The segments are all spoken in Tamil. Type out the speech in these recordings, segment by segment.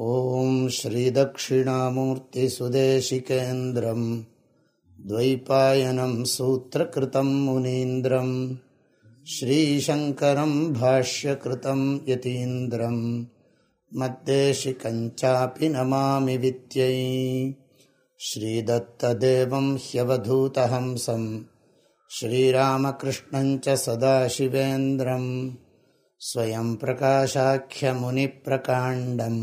ॐ श्रीदक्षिणामूर्तिसुदेशिकेन्द्रम् द्वैपायनं सूत्रकृतं मुनीन्द्रम् श्रीशङ्करं भाष्यकृतं यतीन्द्रम् मद्देशिकञ्चापि नमामि वित्यै श्रीदत्तदेवं ह्यवधूतहंसं श्रीरामकृष्णञ्च सदाशिवेन्द्रम् स्वयं प्रकाशाख्यमुनिप्रकाण्डम्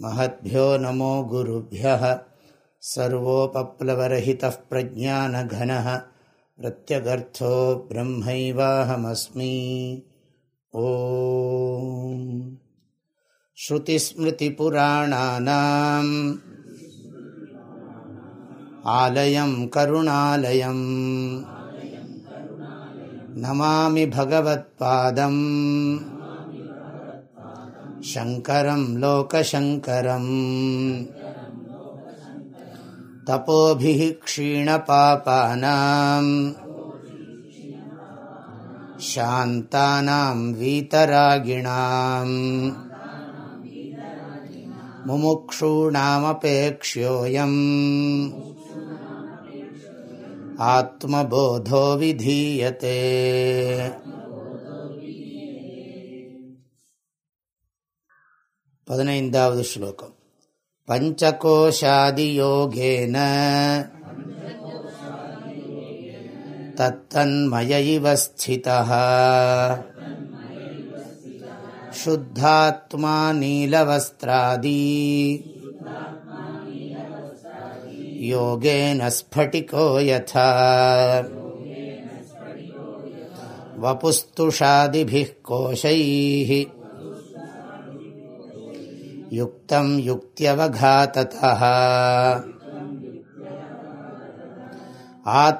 महद्भ्यो नमो गुरुभ्यः सर्वोपप्लवरहितः प्रज्ञानघनः प्रत्यगर्थो ब्रह्मैवाहमस्मि। ॐ श्रुतिस्मृतिपुराणानाम् आलयं शङ्करं लोकशङ्करम् तपोभिः क्षीणपापानाम् शान्तानां वीतरागिणाम् मुमुक्षूणामपेक्ष्योऽयम् आत्मबोधो विधीयते பதினைந்தாவது ஸ்லோகம் பஞ்சகோஷாதியோகேன தத்தன்மய இவ ஸ்திதः शुद्धात्मा नीलवस्त्रादी योगेन स्फटिको यथा वपुस्तुषादिभिः कोशैः युक्तं युक्त्यवघाततः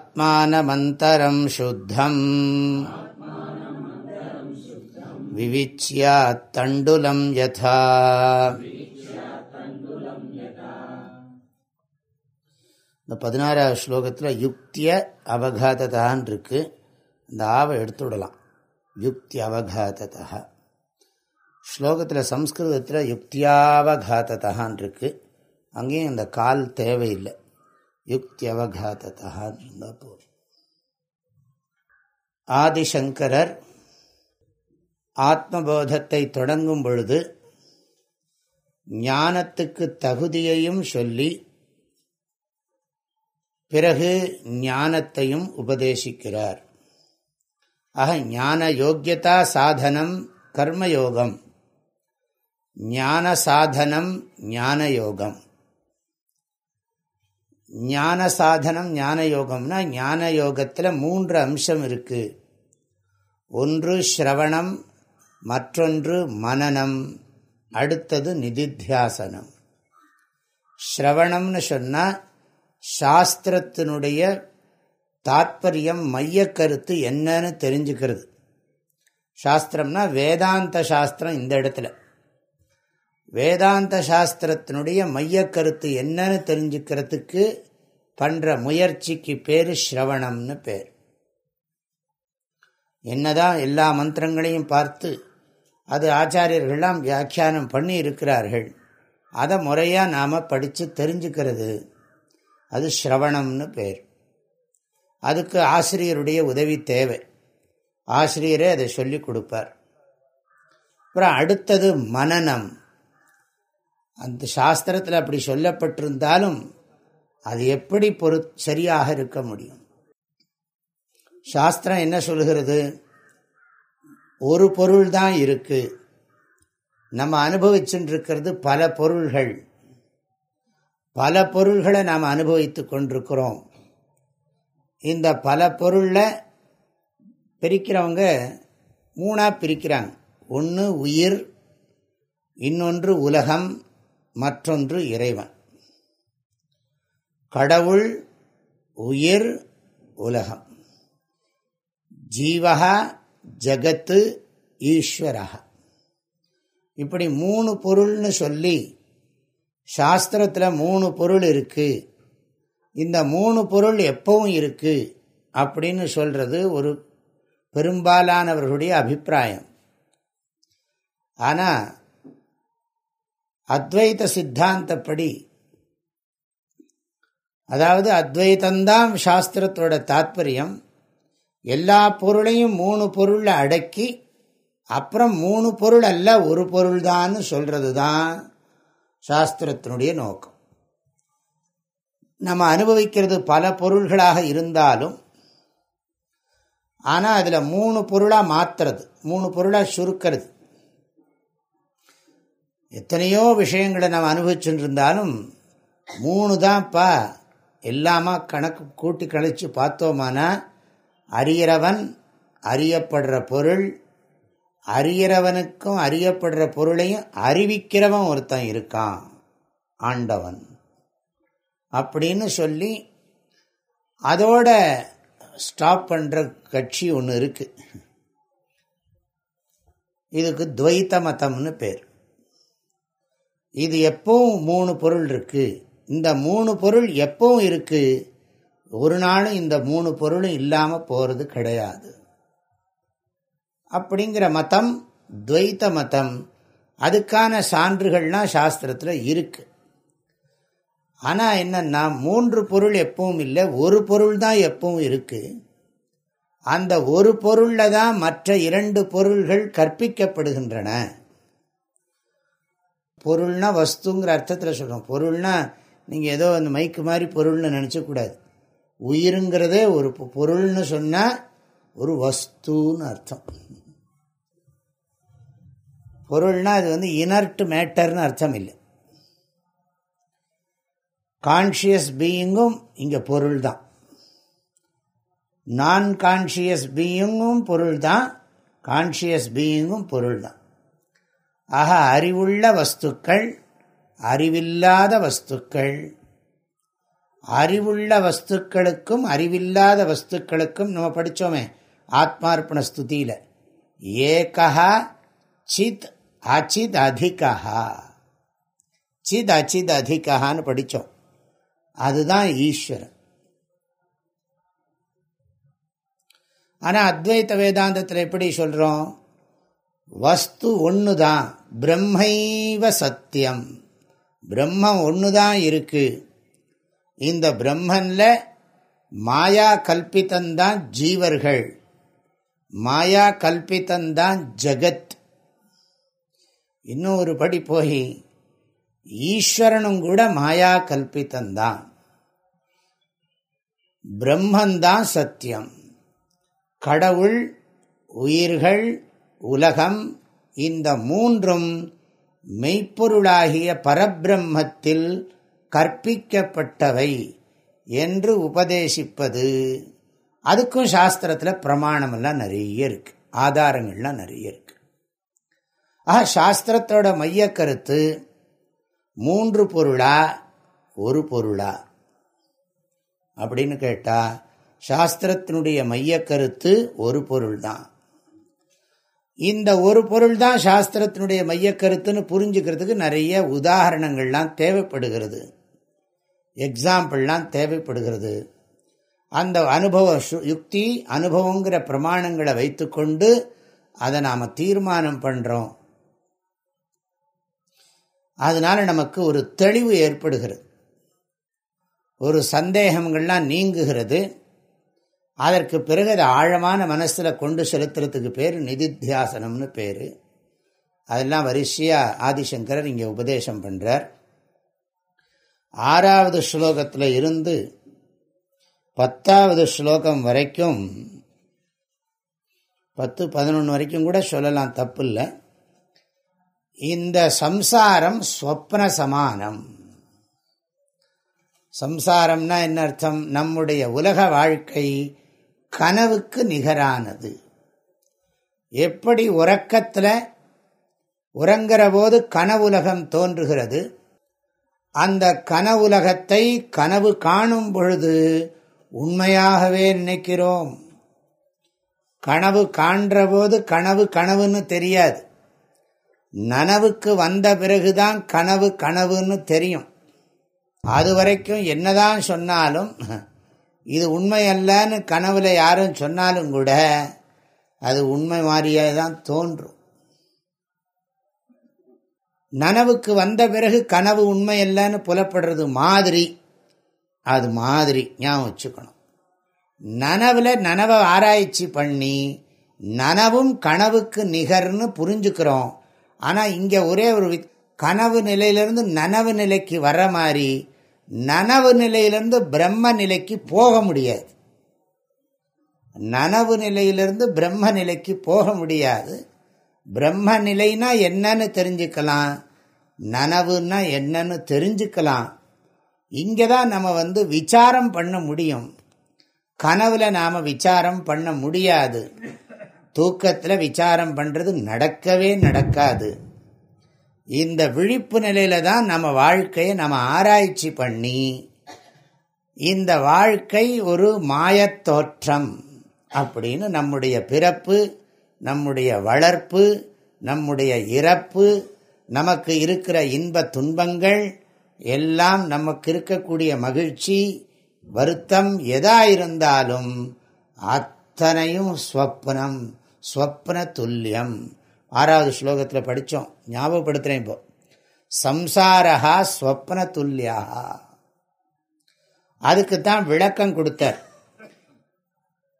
आत्मानमन्तरं शुद्धम् विविच्यात्तण्डुलं यथा இந்த பதினாறாவது ஸ்லோகத்தில் யுக்திய அவகாததான் இருக்கு இந்த ஆவை எடுத்து விடலாம் யுக்தி அவகாததா ஸ்லோகத்தில் சம்ஸ்கிருதத்தில் யுக்தியாவகாத்தகான் இருக்கு அங்கேயும் அந்த கால் தேவையில்லை. யுக்தியவகாத்தகான் இருந்தால் போதும். ஆதிசங்கரர் ஆத்மபோதத்தை தொடங்கும் பொழுது ஞானத்துக்கு தகுதியையும் சொல்லி பிறகு ஞானத்தையும் உபதேசிக்கிறார். ஆக ஞான யோக்கியதா சாதனம் கர்மயோகம். ஞான சாதனம் ஞான யோகம் ஞான சாதனம் ஞான யோகம்னா ஞான யோகத்தில் மூன்று அம்சம் இருக்கு. ஒன்று ஸ்ரவணம் மற்றொன்று மனநம் அடுத்தது நிதித்தியாசனம். ஸ்ரவணம்னு சொன்னால் சாஸ்திரத்தினுடைய தாற்பரியம் மைய கருத்து என்னன்னு தெரிஞ்சுக்கிறது. சாஸ்திரம்னா வேதாந்த சாஸ்திரம் இந்த இடத்துல. வேதாந்த சாஸ்திரத்தினுடைய மையக்கருத்து என்னன்னு தெரிஞ்சுக்கிறதுக்கு பண்ணுற முயற்சிக்கு பேர் ஸ்ரவணம்னு பேர். என்னதான் எல்லா மந்திரங்களையும் பார்த்து அது ஆச்சாரியர்கள்லாம் வியாக்கியானம் பண்ணி இருக்கிறார்கள். அதை முறையாக நாம் படித்து தெரிஞ்சுக்கிறது. அது ஸ்ரவணம்னு பேர். அதுக்கு ஆசிரியருடைய உதவி தேவை. ஆசிரியரே அதை சொல்லிக் கொடுப்பார். அப்புறம் அடுத்தது மனநம். அந்த சாஸ்திரத்தில் அப்படி சொல்லப்பட்டிருந்தாலும் அது எப்படி பொரு சரியாக இருக்க முடியும்? சாஸ்திரம் என்ன சொல்கிறது ஒரு பொருள் தான் இருக்கு. நம்ம அனுபவிச்சுட்டுருக்கிறது பல பொருள்கள். பல பொருள்களை நாம் அனுபவித்து கொண்டிருக்கிறோம். இந்த பல பொருளில் பிரிக்கிறவங்க மூணாக பிரிக்கிறாங்க. ஒன்று உயிர் இன்னொன்று உலகம் மற்றொன்று இறைவன். கடவுள் உயிர் உலகம். ஜீவகா ஜகத்து ஈஸ்வரா இப்படி மூணு பொருள்னு சொல்லி சாஸ்திரத்தில் மூணு பொருள் இருக்கு. இந்த மூணு பொருள் எப்பவும் இருக்கு அப்படின்னு சொல்றது ஒரு பெரும்பாலானவர்களுடைய அபிப்பிராயம். ஆனால் அத்வைத சித்தாந்தப்படி அதாவது அத்வைத்தந்தான் சாஸ்திரத்தோட தாத்பரியம். எல்லா பொருளையும் மூணு பொருளில் அடக்கி அப்புறம் மூணு பொருள் அல்ல ஒரு பொருள் தான் சொல்றது தான் சாஸ்திரத்தினுடைய நோக்கம். நம்ம அனுபவிக்கிறது பல பொருள்களாக இருந்தாலும் ஆனால் அதில் மூணு பொருளாக மாத்துறது மூணு பொருளாக சுருக்கிறது. எத்தனையோ விஷயங்களை நம்ம அனுபவிச்சுட்டு இருந்தாலும் மூணு தான்ப்பா எல்லாமா கணக்கு கூட்டி கழித்து பார்த்தோமானா அறியறவன் அறியப்படுற பொருள் அறியறவனுக்கும் அறியப்படுற பொருளையும் அறிவிக்கிறவன் ஒருத்தன் இருக்கான் ஆண்டவன். அப்படின்னு சொல்லி அதோட ஸ்டாப் பண்ணுற கட்சி ஒன்று இருக்கு. இதுக்கு துவைத்த மதம்னு பேர். இது எப்பவும் மூணு பொருள் இருக்கு. இந்த மூணு பொருள் எப்பவும் இருக்கு. ஒரு நாளும் இந்த மூணு பொருளும் இல்லாமல் போகிறது கிடையாது. அப்படிங்கிற மதம் துவைத்த மதம். அதுக்கான சான்றுகள்லாம் சாஸ்திரத்தில் இருக்கு. ஆனால் என்னன்னா மூன்று பொருள் எப்பவும் இல்லை ஒரு பொருள் தான் எப்பவும் இருக்கு. அந்த ஒரு பொருளில் தான் மற்ற இரண்டு பொருள்கள் கற்பிக்கப்படுகின்றன. பொருள்னா வஸ்துங்கிற அர்த்தத்தில் சொல்கிறோம் பொருள்னா நீங்கள் ஏதோ அந்த மைக்கு மாதிரி பொருள்னு நினச்சக்கூடாது உயிருங்கிறதே ஒரு பொருள்னு சொன்னால் ஒரு வஸ்துன்னு அர்த்தம். பொருள்னா அது வந்து இனர்ட் மேட்டர்னு அர்த்தம் இல்லை. கான்ஷியஸ் பீயிங்கும் இங்கே பொருள் தான் நான் கான்ஷியஸ் பீயிங்கும் பொருள் தான் கான்ஷியஸ் பீயிங்கும் பொருள் தான் ஆக அறிவுள்ள வஸ்துக்கள் அறிவில்லாத வஸ்துக்கள். அறிவுள்ள வஸ்துக்களுக்கும் அறிவில்லாத வஸ்துக்களுக்கும் நம்ம படித்தோமே ஆத்மார்ப்பண ஸ்துதியில். ஏகா சித் அச்சித் அதிகா சித் அச்சித் அதிகான்னு படித்தோம் அதுதான் ஈஸ்வரன். ஆனால் அத்வைத்த வேதாந்தத்தில் எப்படி சொல்கிறோம் வஸ்து ஒன்று தான் பிரம்மைவ சத்தியம். பிரம்மம் ஒன்று தான் இருக்கு. இந்த பிரம்மன்ல மாயா கல்பித்தந்தான் ஜீவர்கள். மாயா கல்பித்தந்தான் ஜகத். இன்னும் ஒரு படி போய் ஈஸ்வரனும் கூட மாயா கல்பித்தந்தான். பிரம்மந்தான் சத்தியம். கடவுள் உயிர்கள் உலகம் இந்த மூன்றும் மெய்ப்பொருளாகிய பரபிரம்மத்தில் கற்பிக்கப்பட்டவை என்று உபதேசிப்பது. அதுக்கும் சாஸ்திரத்தில் பிரமாணமெல்லாம் நிறைய இருக்கு. ஆதாரங்கள்லாம் நிறைய இருக்கு. ஆக சாஸ்திரத்தோட மைய கருத்து மூன்று பொருளா ஒரு பொருளா? அப்படின்னு கேட்டால் சாஸ்திரத்தினுடைய மைய கருத்து ஒரு பொருள் தான் இந்த ஒரு பொருள் தான் சாஸ்திரத்தினுடைய மையக்கருத்துன்னு புரிஞ்சுக்கிறதுக்கு நிறைய உதாரணங்கள்லாம் தேவைப்படுகிறது. எக்ஸாம்பிள்லாம் தேவைப்படுகிறது. அந்த அனுபவ யுக்தி அனுபவங்கிற பிரமாணங்களை வைத்துக்கொண்டு அதை நாம் தீர்மானம் பண்ணுறோம் அதனால் நமக்கு ஒரு தெளிவு ஏற்படுகிறது. ஒரு சந்தேகங்கள்லாம் நீங்குகிறது. அதற்கு பிறகு அதை ஆழமான மனசில் கொண்டு செலுத்துறதுக்கு பேர் நிதித்தியாசனம்னு பேர். அதெல்லாம் வரிசையாக ஆதிசங்கரர் இங்கே உபதேசம் பண்ணுறார் ஆறாவது ஸ்லோகத்தில் இருந்து பத்தாவது ஸ்லோகம் வரைக்கும் பத்து பதினொன்று வரைக்கும் கூட சொல்லலாம் தப்பு இல்லை இந்த சம்சாரம் ஸ்வப்ன சமானம். சம்சாரம்னா என்ன அர்த்தம்? நம்முடைய உலக வாழ்க்கை கனவுக்கு நிகரானது. எப்படி உறக்கத்தில் உறங்குற போது கனவுலகம் தோன்றுகிறது? அந்த கனவுலகத்தை கனவு காணும் பொழுது உண்மையாகவே நினைக்கிறோம். கனவு காண்ற போது கனவு கனவுன்னு தெரியாது. நனவுக்கு வந்த பிறகுதான் கனவு கனவுன்னு தெரியும். அது வரைக்கும் என்னதான் சொன்னாலும் இது உண்மையல்லன்னு கனவில் கனவுல யாரும் சொன்னாலும் கூட அது உண்மை மாதிரியே தான் தோன்றும். நனவுக்கு வந்த பிறகு கனவு உண்மையல்லன்னு புலப்படுறது மாதிரி. அது மாதிரி ஞாபகம் வச்சுக்கணும். நனவில் நனவை ஆராய்ச்சி பண்ணி நனவும் கனவுக்கு நிகர்னு புரிஞ்சுக்கிறோம். ஆனால் இங்கே ஒரே ஒரு கனவு நிலையிலிருந்து நனவு நிலைக்கு வர மாதிரி நனவு நிலையிலிருந்து பிரம்ம நிலைக்கு போக முடியாது. நனவு நிலையிலிருந்து பிரம்ம நிலைக்கு போக முடியாது. பிரம்ம நிலைனா என்னன்னு தெரிஞ்சுக்கலாம். நனவுன்னா என்னன்னு தெரிஞ்சுக்கலாம். இங்கே தான் நம்ம வந்து விசாரம் பண்ண முடியும். கனவுல நாம் விசாரம் பண்ண முடியாது. தூக்கத்தில் விசாரம் பண்ணுறது நடக்கவே நடக்காது. இந்த விழிப்பு நிலையில தான் நம்ம வாழ்க்கையை நம்ம ஆராய்ச்சி பண்ணி இந்த வாழ்க்கை ஒரு மாயத்தோற்றம் அப்படின்னு நம்முடைய பிறப்பு நம்முடைய வளர்ப்பு நம்முடைய இறப்பு நமக்கு இருக்கிற இன்ப துன்பங்கள் எல்லாம் நமக்கு இருக்கக்கூடிய மகிழ்ச்சி வருத்தம் எதா இருந்தாலும் அத்தனையும் ஸ்வப்னம் ஸ்வப்ன துல்லியம். ஆறாவது ஸ்லோகத்தில் படித்தோம் ஞாபகப்படுத்துகிறேன் இப்போ. சம்சாரா ஸ்வப்ன துல்லியா அதுக்கு தான் விளக்கம் கொடுத்தார்.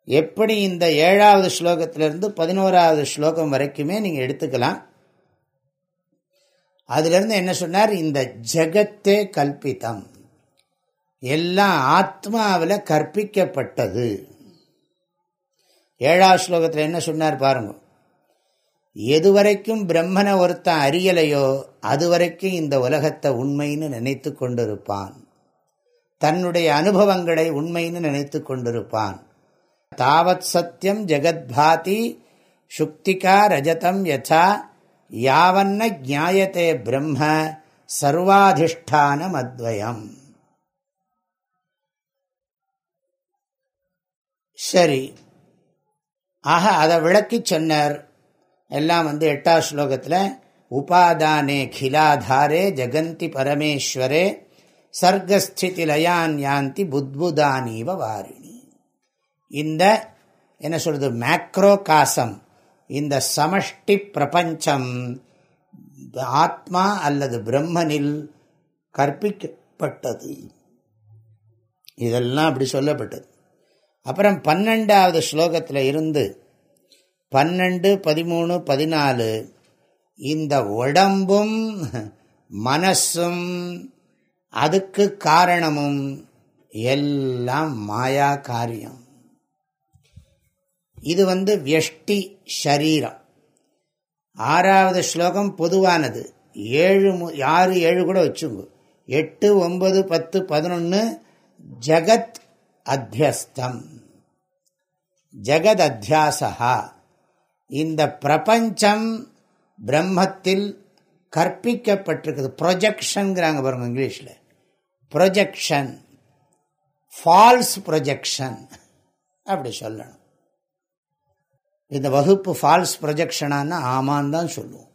எப்படி இந்த ஏழாவது ஸ்லோகத்திலிருந்து பதினோராவது ஸ்லோகம் வரைக்குமே நீங்கள் எடுத்துக்கலாம். அதிலிருந்து என்ன சொன்னார்? இந்த ஜெகத்தே கல்பித்தம் எல்லாம் ஆத்மாவில் கற்பிக்கப்பட்டது. ஏழாவது ஸ்லோகத்தில் என்ன சொன்னார் எது எதுவரைக்கும் பிரம்மனை ஒருத்தன் அறியலையோ அதுவரைக்கும் இந்த உலகத்தை உண்மைன்னு நினைத்து கொண்டிருப்பான். தன்னுடைய அனுபவங்களை உண்மைன்னு நினைத்து கொண்டிருப்பான். தாவத் சத்தியம் ஜெகத்பாதி சுக்திகா ரஜதம் யசா யாவன்ன ஜாயத்தே பிரம்ம சர்வாதிஷ்டானம் அத்வயம். சரி. ஆக அதை விளக்கி சொன்னார் எல்லாம் வந்து எட்டாம் ஸ்லோகத்தில் உபாதானே கிலாதாரே ஜெகந்தி பரமேஸ்வரே சர்க்கஸ்திதி லயான் யாந்தி புத்புதானீவ வாரிணி. இந்த என்ன சொல்றது மேக்ரோ காசம் இந்த சமஷ்டி பிரபஞ்சம் ஆத்மா அல்லது பிரம்மனில் கற்பிக்கப்பட்டது. இதெல்லாம் அப்படி சொல்லப்பட்டது. அப்புறம் பன்னெண்டாவது ஸ்லோகத்தில் இருந்து பன்னெண்டு பதிமூணு பதினாலு. இந்த உடம்பும் மனசும் அதுக்கு காரணமும் எல்லாம் மாயா காரியம். இது வந்து வியஷ்டி ஷரீரம். ஆறாவது ஸ்லோகம் பொதுவானது. ஏழு ஆறு ஏழு கூட வச்சுங்க எட்டு ஒன்பது பத்து பதினொன்று ஜகத் அத்தியஸ்தம். ஜகத் அத்தியாசகா இந்த பிரபஞ்சம் பிரம்மத்தில் கற்பிக்கப்பட்டிருக்குது. ப்ரொஜெக்ஷனுங்கிறாங்க பாருங்க இங்கிலீஷில். ப்ரொஜெக்ஷன் ஃபால்ஸ் ப்ரொஜெக்ஷன் அப்படி சொல்லணும். இந்த வகுப்பு ஃபால்ஸ் ப்ரொஜெக்ஷனான்னு ஆமான்னு தான் சொல்லுவோம்.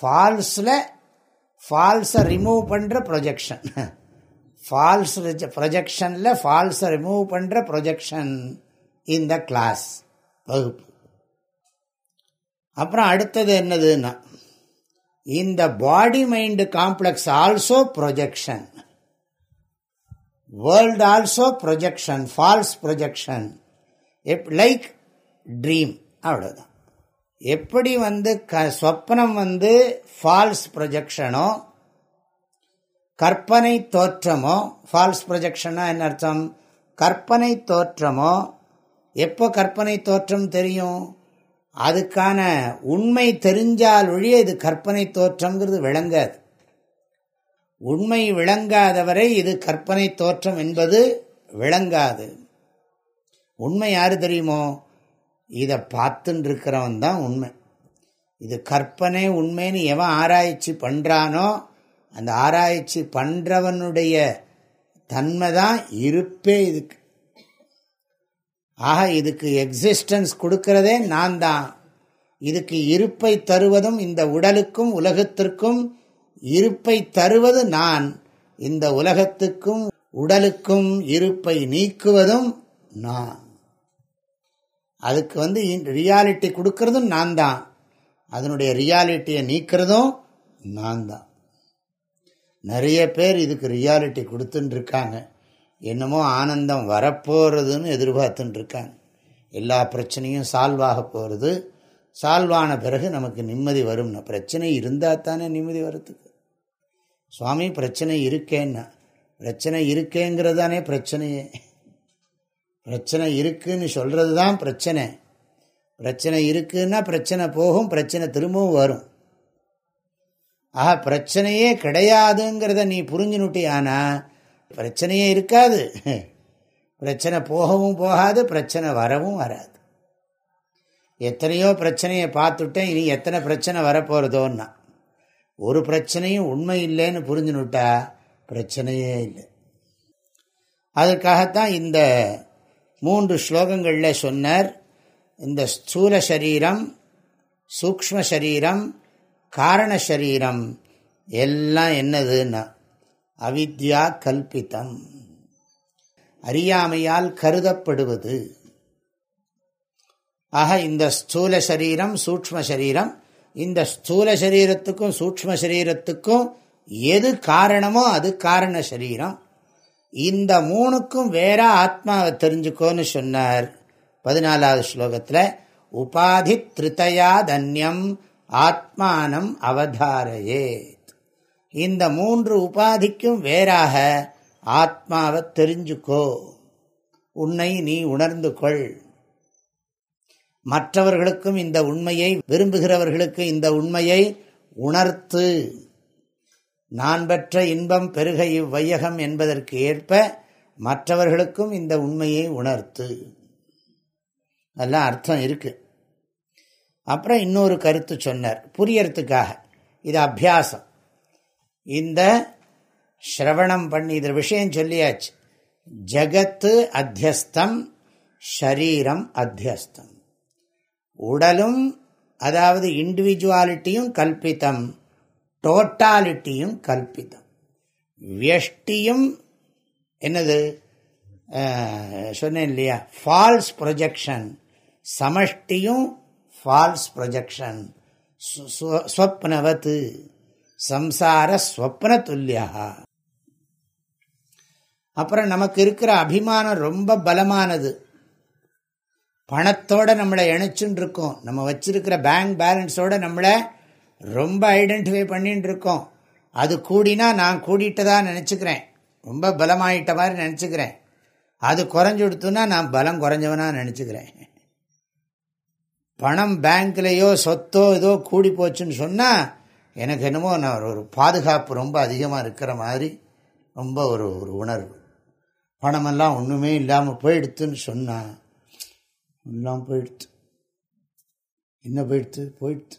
ஃபால்ஸில் ஃபால்ஸை ரிமூவ் பண்ணுற ப்ரொஜெக்ஷன் ஃபால்ஸ் ப்ரொஜெக்ஷனில் ஃபால்ஸை ரிமூவ் பண்ணுற ப்ரொஜெக்ஷன் இந்த கிளாஸ் வகுப்பு. அப்புறம் அடுத்தது என்னதுன்னா இந்த body mind complex also projection world also projection false projection like dream அவ்வளோதான் எப்படி வந்து க ஸ்வப்னம் வந்து ஃபால்ஸ் ப்ரொஜெக்ஷனோ கற்பனை தோற்றமோ ஃபால்ஸ் ப்ரொஜெக்ஷனா என்ன அர்த்தம்? கற்பனை தோற்றமோ எப்போ கற்பனை தோற்றம் தெரியும்? அதுக்கான உண்மை தெரிஞ்சால் ஒழிய இது கற்பனை தோற்றம்ங்கிறது விளங்காது. உண்மை விளங்காதவரை இது கற்பனை தோற்றம் என்பது விளங்காது. உண்மை யாரு தெரியுமோ? இதை பார்த்துன்னு இருக்கிறவன் தான் உண்மை. இது கற்பனை உண்மைன்னு எவன் ஆராய்ச்சி பண்ணுறானோ அந்த ஆராய்ச்சி பண்ணுறவனுடைய தன்மை தான் இருப்பே இதுக்கு. ஆக இதுக்கு எக்ஸிஸ்டன்ஸ் கொடுக்கிறதே நான் தான் இதுக்கு இருப்பை தருவதும் இந்த உடலுக்கும் உலகத்திற்கும் இருப்பை தருவது நான். இந்த உலகத்துக்கும் உடலுக்கும் இருப்பை நீக்குவதும் நான். அதுக்கு வந்து ரியாலிட்டி கொடுக்கறதும் நான் தான் அதனுடைய ரியாலிட்டியை நீக்கிறதும் நான் தான் நிறைய பேர் இதுக்கு ரியாலிட்டி கொடுத்துட்டு இருக்காங்க. என்னமோ ஆனந்தம் வரப்போகிறதுன்னு எதிர்பார்த்துட்டு இருக்காங்க எல்லா பிரச்சனையும் சால்வ் ஆக போகிறது சால்வ் ஆன பிறகு நமக்கு நிம்மதி வரும்னா பிரச்சனை இருந்தால் தானே நிம்மதி வர்றதுக்கு? சுவாமி பிரச்சனை இருக்கேன்னா பிரச்சனை இருக்கேங்கிறது தானே பிரச்சனையே. பிரச்சனை இருக்குன்னு சொல்கிறது தான் பிரச்சனை. பிரச்சனை இருக்குன்னா பிரச்சனை போகும் பிரச்சனை திரும்பவும் வரும். ஆஹா பிரச்சனையே கிடையாதுங்கிறத நீ புரிஞ்சுனுட்டியானா பிரச்சனையே இருக்காது. பிரச்சனை போகவும் போகாது பிரச்சனை வரவும் வராது. எத்தனையோ பிரச்சனையை பார்த்துட்டேன் இனி எத்தனை பிரச்சனை வரப்போகிறதோன்னா ஒரு பிரச்சனையும் உண்மை இல்லைன்னு புரிஞ்சுனுட்டா பிரச்சனையே இல்லை. அதற்காகத்தான் இந்த மூன்று ஸ்லோகங்களில் சொன்னார். இந்த ஸ்தூல சரீரம் சூக்ம சரீரம் காரண சரீரம் எல்லாம் என்னதுன்னா. அவித்யா கல்பித்தம் அறியாமையால் கருதப்படுவது. ஆக இந்த ஸ்தூல சரீரம் சூக்ம சரீரம் இந்த ஸ்தூல சரீரத்துக்கும் சூக்ம சரீரத்துக்கும் எது காரணமோ அது காரண சரீரம். இந்த மூணுக்கும் வேற ஆத்மாவை தெரிஞ்சுக்கோன்னு சொன்னார் பதினாலாவது ஸ்லோகத்தில். உபாதி திருத்தயா தன்யம் ஆத்மானம் அவதாரையே. இந்த மூன்று உபாதிக்கும் வேறாக ஆத்மாவை தெரிஞ்சுக்கோ. உன்னை நீ உணர்ந்து கொள். மற்றவர்களுக்கும் இந்த உண்மையை விரும்புகிறவர்களுக்கு இந்த உண்மையை உணர்த்து. நான் பெற்ற இன்பம் பெருக இவ்வையகம் என்பதற்கு ஏற்ப மற்றவர்களுக்கும் இந்த உண்மையை உணர்த்து. அதெல்லாம் அர்த்தம் இருக்கு. அப்புறம் இன்னொரு கருத்து சொன்னார். புரியறதுக்காக. இது அபியாசம். இந்த ஸ்ரவணம் பண்ணி இதில் விஷயம் சொல்லியாச்சு. ஜகத்து அத்தியஸ்தம் ஷரீரம் அத்தியஸ்தம். உடலும் அதாவது இண்டிவிஜுவாலிட்டியும் கல்பித்தம் டோட்டாலிட்டியும் கல்பித்தம். வியஷ்டியும் என்னது? சொன்னேன் இல்லையா? ஃபால்ஸ் ப்ரொஜெக்ஷன் சமஷ்டியும் ஃபால்ஸ் ப்ரொஜெக்ஷன் ஸ்வப்னவத்து. சம்சாரஸ்வப்ன துல்லியா. அப்புறம் நமக்கு இருக்கிற அபிமானம் ரொம்ப பலமானது. பணத்தோட நம்மளை இணைச்சுன்னு இருக்கோம் நம்ம வச்சிருக்கிற பேங்க் பேலன்ஸோட நம்மளை ரொம்ப ஐடென்டிஃபை பண்ணிட்டு இருக்கோம் அது கூடினா நான் கூடிட்டதா நினச்சிக்கிறேன். ரொம்ப பலமாயிட்ட மாதிரி நினச்சிக்கிறேன். அது குறைஞ்சு கொடுத்துன்னா நான் பலம் குறைஞ்சவனா நினச்சிக்கிறேன். பணம் பேங்க்லேயோ சொத்தோ ஏதோ கூடி போச்சுன்னு சொன்னால் எனக்கு என்னமோ நான் ஒரு பாதுகாப்பு ரொம்ப அதிகமாக இருக்கிற மாதிரி ரொம்ப ஒரு ஒரு உணர்வு. பணமெல்லாம் ஒன்றுமே இல்லாமல் போயிடுத்துன்னு சொன்னான் எல்லாம் போயிடுத்து. என்ன போயிடுத்து? போயிடுத்து.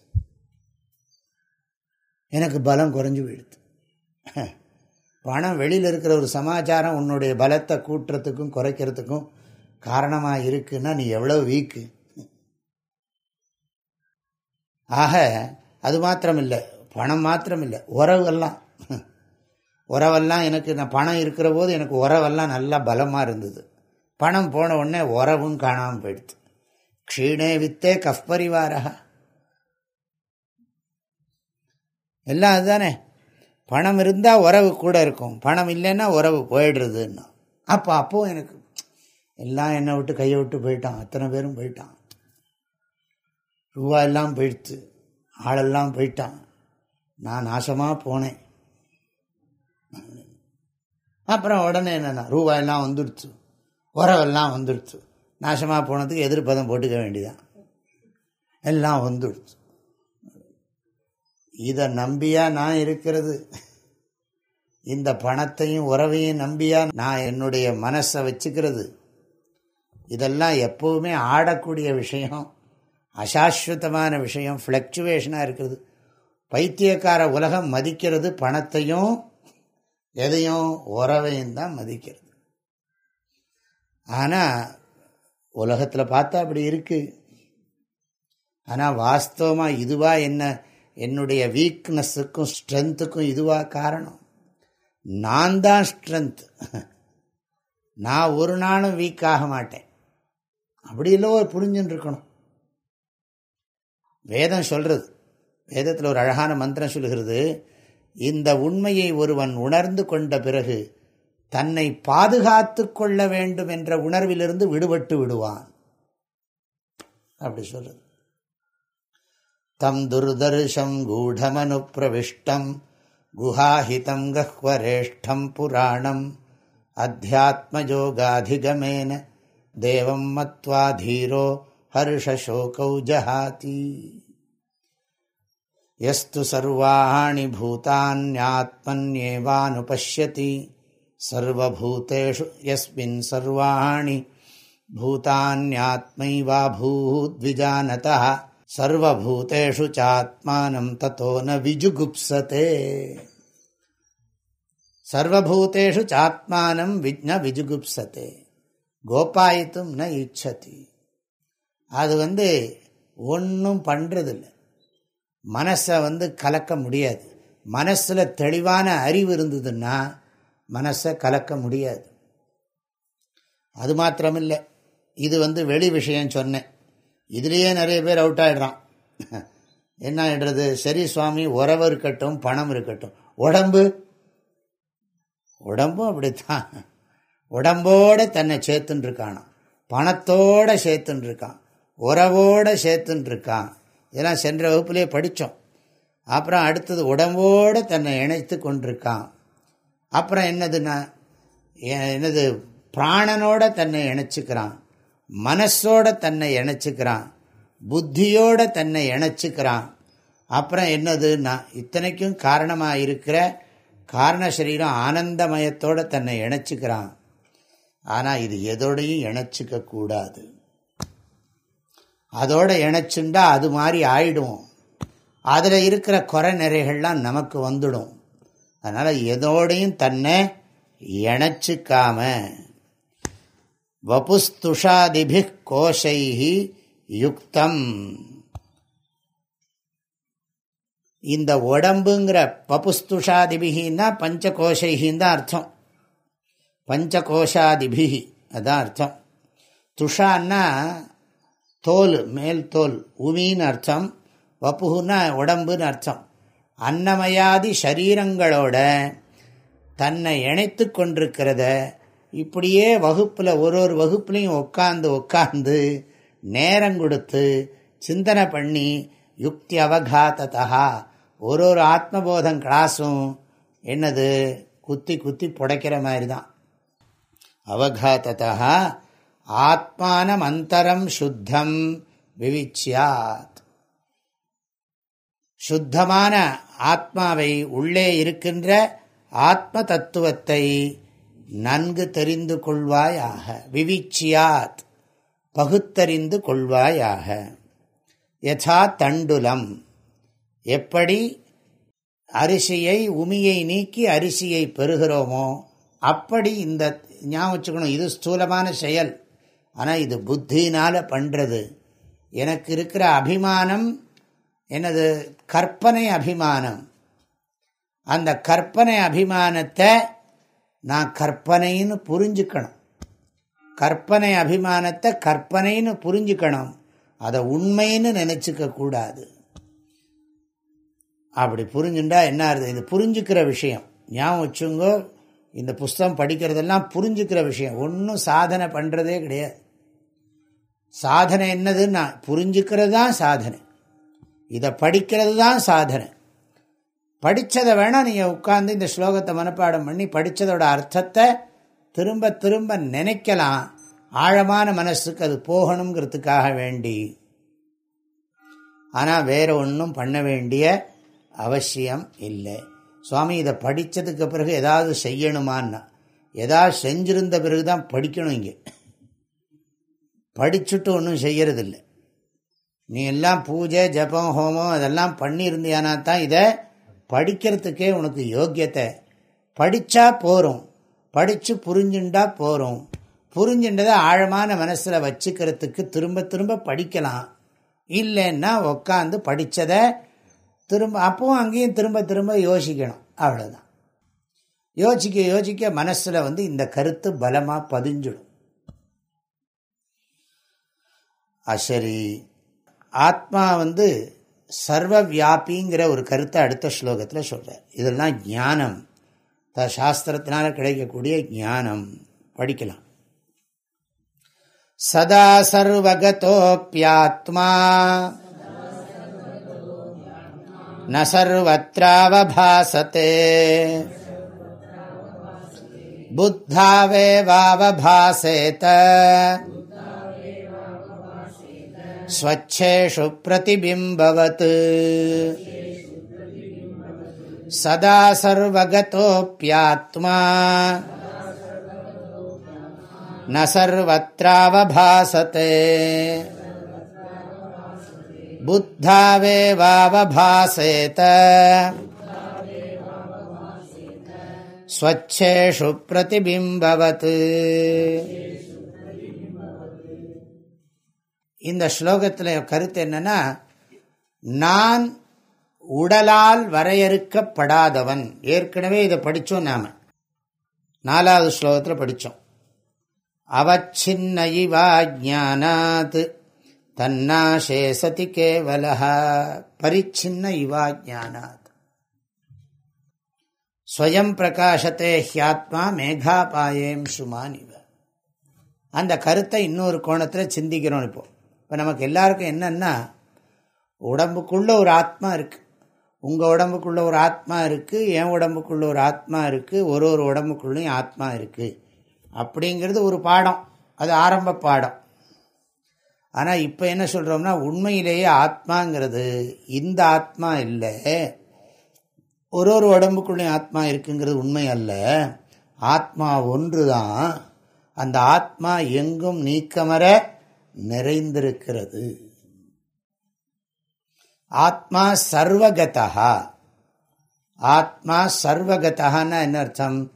எனக்கு பலம் குறைஞ்சி போயிடுது பணம் வெளியில் இருக்கிற ஒரு சமாச்சாரம் உன்னுடைய பலத்தை கூட்டுறதுக்கும் குறைக்கிறதுக்கும் காரணமாக இருக்குன்னா நீ எவ்வளோ வீக்கு. ஆக அது மாத்திரம் இல்லை பணம் மாத்திரம் இல்லை உறவெல்லாம். உறவெல்லாம் எனக்கு நான் பணம் இருக்கிற போது எனக்கு உறவெல்லாம் நல்லா பலமாக இருந்தது. பணம் போன உடனே உறவும் காணாமல் போயிடுது க்ஷீணே வித்தே கஃபரிவாரா எல்லாம் அதுதானே. பணம் இருந்தால் உறவு கூட இருக்கும். பணம் இல்லைன்னா உறவு போயிடுறதுன்னு. அப்போ அப்போ எனக்கு எல்லாம் என்னை விட்டு கையை விட்டு போயிட்டான். அத்தனை பேரும் போயிட்டான். ரூபா எல்லாம் போயிடுத்து ஆளெல்லாம் போயிட்டான். நான் நாசமாக போனேன். அப்புறம் உடனே என்னென்னா ரூபாயெல்லாம் வந்துடுச்சு. உறவெல்லாம் வந்துடுச்சு. நாசமாக போனதுக்கு எதிர்ப்பதம் போட்டுக்க வேண்டியதான் எல்லாம் வந்துடுச்சு. இதை நம்பியா நான் இருக்கிறது? இந்த பணத்தையும் உறவையும் நம்பியா நான் என்னுடைய மனசை வச்சுக்கிறது? இதெல்லாம் எப்போவுமே ஆடக்கூடிய விஷயம் அசாஸ்வதமான விஷயம் ஃப்ளக்சுவேஷனாக இருக்கிறது. பைத்தியக்கார உலகம் மதிக்கிறது பணத்தையும் எதையும் உறவையும் தான் மதிக்கிறது. ஆனால் உலகத்தில் பார்த்தா அப்படி இருக்குது ஆனால் வாஸ்தவமாக இதுவாக என்ன என்னுடைய வீக்னஸுக்கும் ஸ்ட்ரென்த்துக்கும் இதுவாக காரணம்? நான் தான் ஸ்ட்ரென்த் நான் ஒரு நாளும் வீக் ஆக மாட்டேன். அப்படி இல்லை ஒரு புரிஞ்சுன்னு இருக்கணும். வேதம் சொல்கிறது வேதத்தில் ஒரு அழகான மந்திரம் சொல்கிறது இந்த உண்மையை ஒருவன் உணர்ந்து கொண்ட பிறகு தன்னை பாதுகாத்து கொள்ள வேண்டும் என்ற உணர்விலிருந்து விடுபட்டு விடுவான். அப்படி சொல்றது. தம் துர்தர்ஷம் கூடமனு பிரவிஷ்டம் குஹாஹிதம் கஹ்வரேஷ்டம் புராணம் அத்தியாத்மஜோகாதிகமேன தேவம் மத்வா தீரோ ஹர்ஷசோகௌ ஜஹாதி. யஸ்து சர்வாணி பூதான்யாத்மன்யேவானுபஷ்யதி. சர்வபூதேஷு யஸ்மின் சர்வாணி பூதான்யாத்மைவா பூத்விஜானதः. சாத்மானம் தத்தோ ந விஜுகுப்சதே சர்வபூதேஷு சாத்மானம் விஜ்ன விஜுகுப்சத்தே கோபாயித்தும் ந இச்சதி. அது வந்து ஒன்றும் பண்ணுறதில்லை மனசை வந்து கலக்க முடியாது. மனசில் தெளிவான அறிவு இருந்ததுன்னா மனசை கலக்க முடியாது. அது மாத்திரமில்லை. இது வந்து வெளி விஷயம் சொன்னேன். இதுலேயே நிறைய பேர் அவுட் ஆகிடுறான் என்ன ஆகிடுறது சரி சுவாமி உறவு இருக்கட்டும் பணம் இருக்கட்டும். உடம்பு? உடம்பும் அப்படித்தான். உடம்போட தன்னை சேர்த்துன்னு இருக்கானா பணத்தோட சேர்த்துன்னு இருக்கான் உறவோட சேர்த்துன்னு இருக்கான் இதெல்லாம் சென்ற வகுப்புலேயே படித்தோம். அப்புறம் அடுத்தது உடம்போடு தன்னை இணைத்து கொண்டிருக்கான். அப்புறம் என்னதுன்னா என்னது பிராணனோட தன்னை இணைச்சிக்கிறான். மனசோட தன்னை இணைச்சிக்கிறான். புத்தியோட தன்னை இணைச்சிக்கிறான். அப்புறம் என்னதுன்னா இத்தனைக்கும் காரணமாக இருக்கிற காரண சரீரம் ஆனந்தமயத்தோட தன்னை இணைச்சிக்கிறான். ஆனால் இது எதோடையும் இணைச்சிக்க கூடாது அதோட இணைச்சுண்டா அது மாதிரி ஆயிடுவோம் அதில் இருக்கிற குறை நிறைகள்லாம் நமக்கு வந்துடும். அதனால் எதோடையும் தன்னை இணைச்சிக்காம. வபுஸ்துஷாதிபி கோஷைஹி யுக்தம். இந்த உடம்புங்கிற பபுஸ்துஷாதிபிகின்னா பஞ்சகோஷைகின்னு தான் அர்த்தம். பஞ்சகோஷாதிபிகி அதான் அர்த்தம். துஷான்னா தோல் மேல் தோல் உமின்னு அர்த்தம் வப்புகுன்னா உடம்புன்னு அர்த்தம். அன்னமயாதி சரீரங்களோட தன்னை இணைத்து கொண்டிருக்கிறத இப்படியே வகுப்பில் ஒரு ஒரு வகுப்புலையும் உட்காந்து உட்காந்து நேரம் கொடுத்து சிந்தனை பண்ணி யுக்தி அவகாத்ததா ஒரு ஒரு ஆத்மபோதம் கிளாஸும் என்னது? குத்தி குத்தி புடைக்கிற மாதிரி தான் அவகாத்ததா ஆத்மானமந்தரம் சுத்தம் விவிச்சியாத். சுத்தமான ஆத்மாவை உள்ளே இருக்கின்ற ஆத்ம தத்துவத்தை நன்கு தெரிந்து கொள்வாயாக. விவிச்சியாத் பகுத்தறிந்து கொள்வாயாக. யதா தண்டுலம் எப்படி அரிசியை உமியை நீக்கி அரிசியை பெறுகிறோமோ அப்படி இந்த ஞாபகம் வச்சுக்கணும் இது ஸ்தூலமான செயல். ஆனால் இது புத்தினால் பண்ணுறது எனக்கு இருக்கிற அபிமானம் எனது கற்பனை அபிமானம். அந்த கற்பனை அபிமானத்தை நான் கற்பனைன்னு புரிஞ்சுக்கணும். கற்பனை அபிமானத்தை கற்பனைன்னு புரிஞ்சுக்கணும். அதை உண்மைன்னு நினச்சிக்க கூடாது. அப்படி புரிஞ்சுண்டா என்ன ஆகுது? இது புரிஞ்சுக்கிற விஷயம். ஞாபகம் வச்சுங்கோ இந்த புஸ்தகம் படிக்கிறதெல்லாம் புரிஞ்சுக்கிற விஷயம். ஒன்றும் சாதனை பண்ணுறதே கிடையாது. சாதனை என்னதுன்னு புரிஞ்சுக்கிறது தான் சாதனை. இதை படிக்கிறது தான் சாதனை. படித்ததை வேணால் நீங்கள் உட்காந்து இந்த ஸ்லோகத்தை மனப்பாடம் பண்ணி படித்ததோட அர்த்தத்தை திரும்ப திரும்ப நினைக்கலாம். ஆழமான மனசுக்கு அது போகணுங்கிறதுக்காக வேண்டி. ஆனால் வேறு ஒன்றும் பண்ண வேண்டிய அவசியம் இல்லை. சுவாமி இதை படித்ததுக்கு பிறகு ஏதாவது செய்யணுமான்னா ஏதாவது செஞ்சிருந்த பிறகு தான் படிக்கணும் இங்கே. படிச்சுட்டு ஒன்றும் செய்யறதில்லை. நீ எல்லாம் பூஜை ஜபம் ஹோமம் அதெல்லாம் பண்ணியிருந்தியானா தான் இதை படிக்கிறதுக்கே உனக்கு யோக்கியத்தை. படித்தா போகிறோம் படித்து புரிஞ்சுண்டா போகிறோம் புரிஞ்சுன்றதை ஆழமான மனசில் வச்சுக்கிறதுக்கு திரும்ப திரும்ப படிக்கலாம். இல்லைன்னா உக்காந்து படித்ததை திரும்ப அப்பவும் அங்கேயும் திரும்ப திரும்ப யோசிக்கணும். அவ்வளோதான் யோசிக்க யோசிக்க மனசில் வந்து இந்த கருத்து பலமாக பதிஞ்சிடும். அசரி ஆத்மா வந்து சர்வ வியாபிங்கிற ஒரு கருத்தை அடுத்த ஸ்லோகத்தில் சொல்கிறார் இதெல்லாம் ஞானம். த சாஸ்திரத்தினால் கிடைக்கக்கூடிய ஞானம். படிக்கலாம். சதா சர்வகதோப்பியாத்மா நர்வத்திராவபாசத்தே புத்தாவே வாவபாசேத. स्वच्छेषु प्रतिबिम्बवत् सदा सर्वगतोऽप्यात्मा न सर्वत्रावभासते बुद्धावेवावभासेत स्वच्छेषु प्रतिबिम्बवत् இந்த ஸ்லோகத்தில் கருத்து என்னன்னா நான் உடலால் வரையறுக்கப்படாதவன். ஏற்கனவே இதை படித்தோம் நாம். நாலாவது ஸ்லோகத்தில் படித்தோம் அவச்சின்ன இவா ஜானாத் தன்னாசே சதி கேவலா பரிச்சின்ன இவா ஜானாத் ஸ்வயம் பிரகாசத்தே ஹியாத்மா மேகாபாயேம் சுமான் இவ. அந்த கருத்தை இன்னொரு கோணத்தில் சிந்திக்கிறோம் இப்போ. இப்போ நமக்கு எல்லாருக்கும் என்னென்னா உடம்புக்குள்ள ஒரு ஆத்மா இருக்குது உங்கள் உடம்புக்குள்ளே ஒரு ஆத்மா இருக்குது என் உடம்புக்குள்ளே ஒரு ஆத்மா இருக்குது ஒரு ஒரு உடம்புக்குள்ளேயும் ஆத்மா இருக்குது அப்படிங்கிறது ஒரு பாடம். அது ஆரம்ப பாடம். ஆனால் இப்போ என்ன சொல்கிறோம்னா உண்மையிலேயே ஆத்மாங்கிறது இந்த ஆத்மா இல்லை. ஒரு ஒரு உடம்புக்குள்ளேயும் ஆத்மா இருக்குங்கிறது உண்மை அல்ல. ஆத்மா ஒன்று தான் அந்த ஆத்மா எங்கும் நீக்கமர நிறைந்திருக்கிறது. ஆத்மா சர்வகதா ஆத்மா சர்வகதான்னா என்ன அர்த்தம்?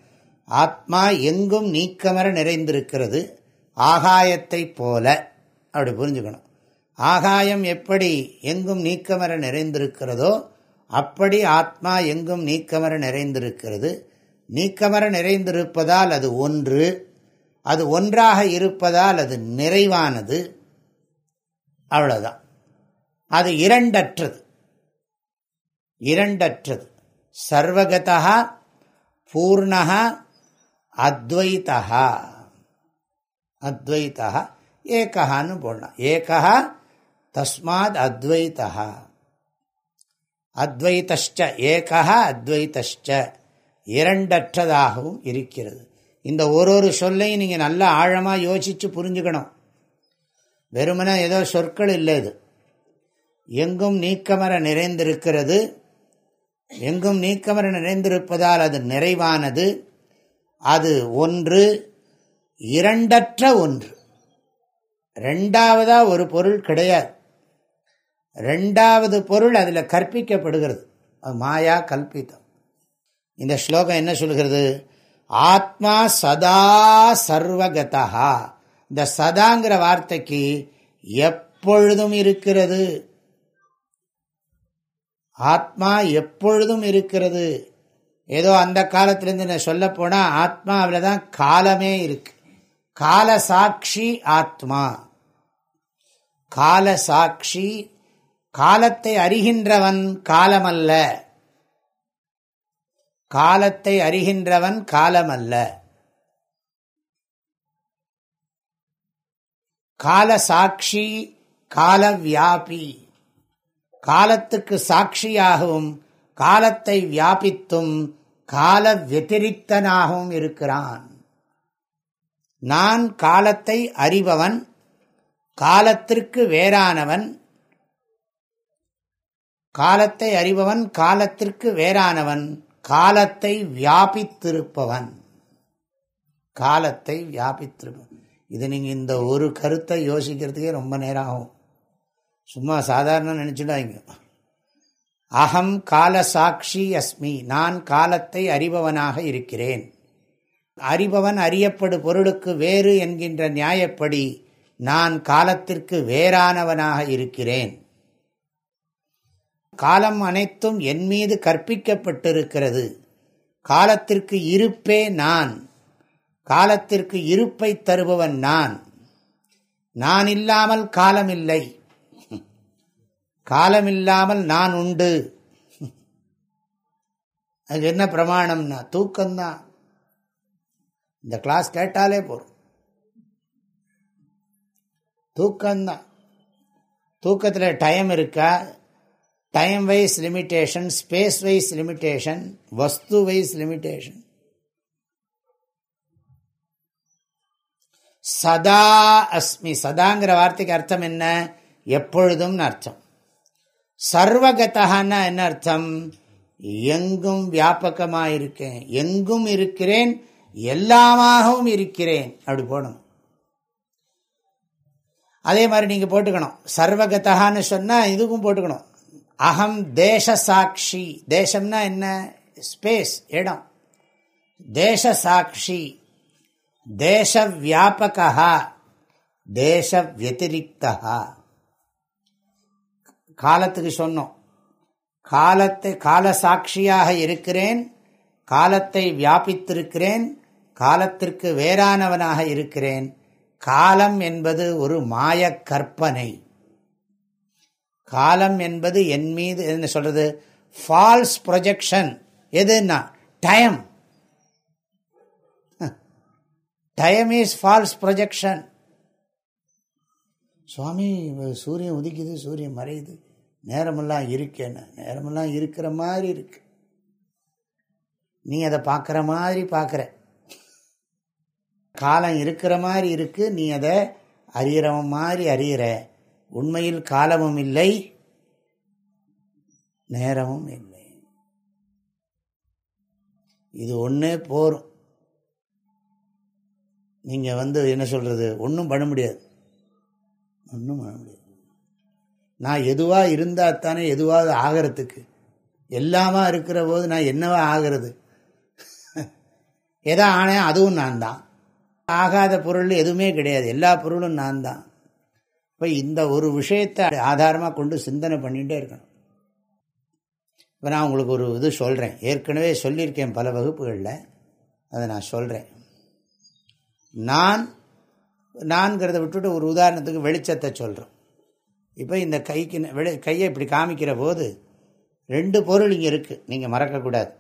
ஆத்மா எங்கும் நீக்கமர நிறைந்திருக்கிறது. ஆகாயத்தை போல. அப்படி புரிஞ்சுக்கணும். ஆகாயம் எப்படி எங்கும் நீக்கமர நிறைந்திருக்கிறதோ அப்படி ஆத்மா எங்கும் நீக்கமர நிறைந்திருக்கிறது. நீக்கமர நிறைந்திருப்பதால் அது ஒன்று. அது ஒன்றாக இருப்பதால் அது நிறைவானது. அவ்வளோதான் அது இரண்டற்றது. இரண்டற்றது. சர்வகதா பூர்ணா அத்வைதா அத்வைதா ஏகான்னு போடலாம். ஏகா தஸ்மாத் அத்வைதா அத்வைத்த ஏகா அத்வைத்த இரண்டற்றதாகவும் இருக்கிறது. இந்த ஒரு ஒரு சொல்லையும் நீங்கள் நல்லா ஆழமாக யோசித்து புரிஞ்சுக்கணும். வெறுமனே ஏதோ சொற்கள் இல்லை இது. எங்கும் நீக்கமர நிறைந்திருக்கிறது. எங்கும் நீக்கமர நிறைந்திருப்பதால் அது நிறைவானது. அது ஒன்று இரண்டற்ற ஒன்று. ரெண்டாவதாக ஒரு பொருள் கிடையாது. ரெண்டாவது பொருள் அதில் கற்பிக்கப்படுகிறது. அது மாயா கல்பித்தம். இந்த ஸ்லோகம் என்ன சொல்கிறது? ஆத்மா சதா சர்வகதா இந்த சதாங்கிற வார்த்தைக்கு எப்பொழுதும் இருக்கிறது? ஆத்மா எப்பொழுதும் இருக்கிறது. ஏதோ அந்த காலத்திலேருந்து சொல்ல போனால் ஆத்மாவில் தான் காலமே இருக்கு. கால சாட்சி ஆத்மா. கால சாட்சி காலத்தை அறிகின்றவன் காலமல்ல. காலத்தை அறிகின்றவன் காலமல்ல. கால சாட்சி கால வியாபி காலத்துக்கு சாட்சியாகவும் காலத்தை வியாபித்தும் கால வெத்திரிக்தனாகவும் இருக்கிறான். நான் காலத்தை அறிபவன் காலத்திற்கு வேறானவன் காலத்தை அறிபவன் காலத்திற்கு வேறானவன் காலத்தை வியாபித்திருப்பவன். காலத்தை வியாபித்திருப்பவன். இது நீங்கள் இந்த ஒரு கருத்தை யோசிக்கிறதுக்கே ரொம்ப நேரம் ஆகும் சும்மா சாதாரண நினச்சிடாங்க அகம் கால சாட்சி அஸ்மி. நான் காலத்தை அறிபவனாக இருக்கிறேன். அறிபவன் அறியப்படு பொருளுக்கு வேறு என்கின்ற நியாயப்படி நான் காலத்திற்கு வேறானவனாக இருக்கிறேன். காலம் அனைத்தும் என் மீது கற்பிக்கப்பட்டிருக்கிறது. காலத்திற்கு இருப்பே நான். காலத்திற்கு இருப்பை தருபவன் நான். நான் இல்லாமல் காலமில்லை. காலமில்லாமல் நான் உண்டு. அது என்ன பிரமாணம்னா தூக்கம்தான் இந்த கிளாஸ் கேட்டாலே போறோம் தூக்கம்தான் தூக்கத்தில் டைம் இருக்கா? Time wise limitation space wise limitation வஸ்து வைஸ் லிமிட்டேஷன் சதா அஸ்மி சதாங்கிற வார்த்தைக்கு அர்த்தம் என்ன எப்பொழுதும் அர்த்தம் சர்வகத்தான்னா என்ன அர்த்தம் எங்கும் வியாபகமாக இருக்கேன் எங்கும் இருக்கிறேன் எல்லாமாகவும் இருக்கிறேன் அப்படி போடணும் அதே மாதிரி நீங்க போட்டுக்கணும் சர்வகத்தான்னு சொன்னா இதுக்கும் போட்டுக்கணும் அகம் தேச சாட்சி தேசம்னா என்ன? ஸ்பேஸ் இடம். தேச சாட்சி தேச வியாபகா தேச வத்திரிகா காலத்துக்கு சொன்னோம். காலத்தை கால சாட்சியாக இருக்கிறேன். காலத்தை வியாபித்திருக்கிறேன். காலத்திற்கு வேறானவனாக இருக்கிறேன். காலம் என்பது ஒரு மாய கற்பனை. காலம் என்பது என் மீது என்ன சொல்றது? ஃபால்ஸ் ப்ரொஜெக்ஷன் எதுன்னா? Time time is false projection சுவாமி சூரியன் உதிக்குது சூரியன் மறையுது. நேரமெல்லாம் இருக்கேன்னு. நேரமெல்லாம் இருக்கிற மாதிரி இருக்கு. நீ அதை பார்க்குற மாதிரி பார்க்குற. காலம் இருக்கிற மாதிரி இருக்கு. நீ அதை அறிகிறவன் மாதிரி அறிகிற. உண்மையில் காலமும் இல்லை நேரமும் இல்லை. இது ஒன்று போரும் நீங்கள் வந்து என்ன சொல்கிறது ஒன்றும் பண்ண முடியாது. ஒன்றும் பண்ண முடியாது. நான் எதுவாக இருந்தால் தானே எதுவாவது ஆகிறதுக்கு. எல்லாமா இருக்கிற போது நான் என்னவா ஆகிறது? எதா ஆனேன் அதுவும் நான் தான். ஆகாத பொருள் எதுவுமே கிடையாது. எல்லா பொருளும் நான் தான். இப்போ இந்த ஒரு விஷயத்தை ஆதாரமாக கொண்டு சிந்தனை பண்ணிகிட்டே இருக்கணும். இப்போ நான் உங்களுக்கு ஒரு இது சொல்கிறேன் ஏற்கனவே சொல்லியிருக்கேன் பல வகுப்புகளில். அதை நான் சொல்கிறேன் நான் நான்கிறத விட்டுட்டு ஒரு உதாரணத்துக்கு வெளிச்சத்தை சொல்கிறோம் இப்போ இந்த கைக்கு வெளி கையை இப்படி காமிக்கிற போது ரெண்டு பொருள் இங்கே இருக்குது நீங்கள் மறக்கக்கூடாது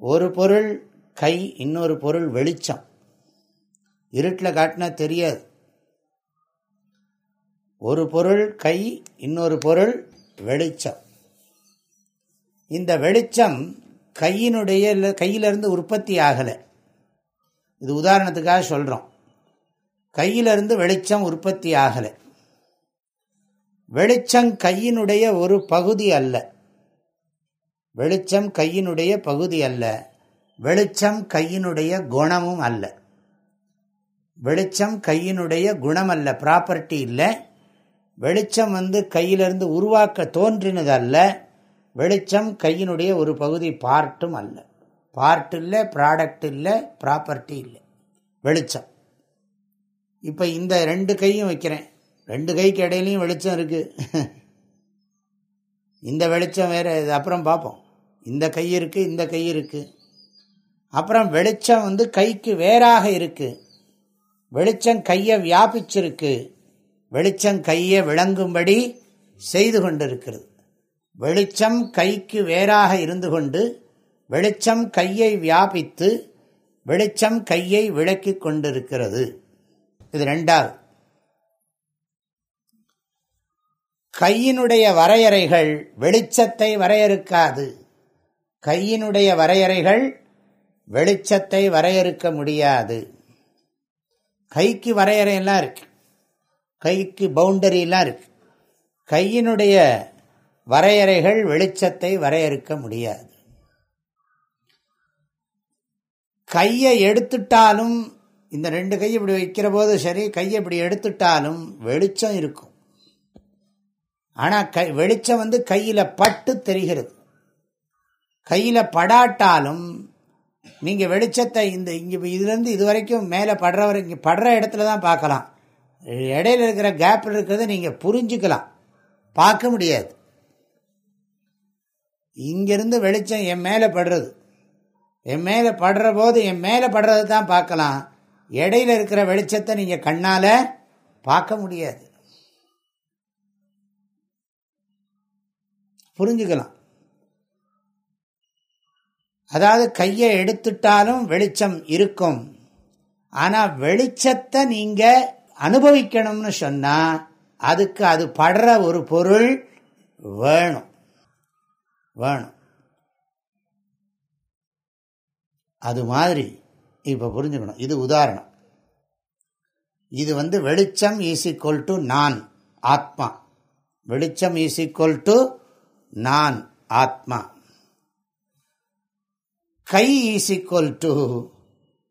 ஒரு பொருள் கை இன்னொரு பொருள் வெளிச்சம். இருட்டில் காட்டினா தெரியாது. ஒரு பொருள் கை இன்னொரு பொருள் வெளிச்சம். இந்த வெளிச்சம் கையினுடைய கையிலிருந்து உற்பத்தி ஆகலை. இது உதாரணத்துக்காக சொல்கிறோம் கையிலிருந்து வெளிச்சம் உற்பத்தி ஆகலை. வெளிச்சம் கையினுடைய ஒரு பகுதி அல்ல. வெளிச்சம் கையினுடைய பகுதி அல்ல. வெளிச்சம் கையினுடைய குணமும் அல்ல. வெளிச்சம் கையினுடைய குணம் அல்ல ப்ராப்பர்ட்டி இல்லை. வெளிச்சம் வந்து கையிலிருந்து உருவாக்க தோன்றினது அல்ல வெளிச்சம் கையினுடைய ஒரு பகுதி பார்ட்டும் அல்ல. பார்ட் இல்லை ப்ராடக்ட் இல்லை ப்ராப்பர்ட்டி இல்லை. வெளிச்சம். இப்போ இந்த ரெண்டு கையும் வைக்கிறேன். ரெண்டு கைக்கு இடையிலையும் வெளிச்சம் இருக்குது இந்த வெளிச்சம் வேறு இது அப்புறம் பார்ப்போம். இந்த கை இருக்குது இந்த கை இருக்குது அப்புறம் வெளிச்சம் வந்து கைக்கு வேறாக இருக்குது வெளிச்சம் கையை வியாபிச்சிருக்கு. வெளிச்சம் கையை விளங்கும்படி செய்து கொண்டிருக்கிறது. வெளிச்சம் கைக்கு வேறாக இருந்து கொண்டு வெளிச்சம் கையை வியாபித்து வெளிச்சம் கையை விளக்கி கொண்டிருக்கிறது. இது ரெண்டாவது. கையினுடைய வரையறைகள் வெளிச்சத்தை வரையறுக்காது. கையினுடைய வரையறைகள் வெளிச்சத்தை வரையறுக்க முடியாது. கைக்கு வரையறையெல்லாம் இருக்கு. கைக்கு பவுண்டரிலாம் இருக்கு. கையினுடைய வரையறைகள் வெளிச்சத்தை வரையறுக்க முடியாது. கையை எடுத்துட்டாலும் இந்த ரெண்டு கை இப்படி வைக்கிற போது சரி கையை இப்படி எடுத்துட்டாலும் வெளிச்சம் இருக்கும். ஆனால் கை வெளிச்சம் வந்து கையில் பட்டு தெரிகிறது. கையில் படாட்டாலும் நீங்கள் வெளிச்சத்தை இந்த இங்கே இதுலேருந்து இது வரைக்கும் மேலே படுறவர் இங்கே படுற இடத்துல தான் பார்க்கலாம். இடையில இருக்கிற கேப் இருக்கிறத நீங்கள் புரிஞ்சுக்கலாம். பார்க்க முடியாது. இங்கிருந்து வெளிச்சம் என் மேலே படுறது. என் மேலே படுற போது என் மேலே படுறது தான் பார்க்கலாம். இடையில இருக்கிற வெளிச்சத்தை நீங்கள் கண்ணால் பார்க்க முடியாது. புரிஞ்சுக்கலாம். அதாவது கையை எடுத்துட்டாலும் வெளிச்சம் இருக்கும். ஆனால் வெளிச்சத்தை நீங்கள் அனுபவிக்கணும்னு சொன்னால் அதுக்கு அது படுற ஒரு பொருள் வேணும். வேணும். அது மாதிரி இப்போ புரிஞ்சுக்கணும். இது உதாரணம். இது வந்து வெளிச்சம் ஈஸ் ஈக்குவல் டு நான் ஆத்மா. வெளிச்சம் ஈஸ் ஈக்குவல் டு நான் ஆத்மா. கை ஈஸ் ஈக்குவல் டு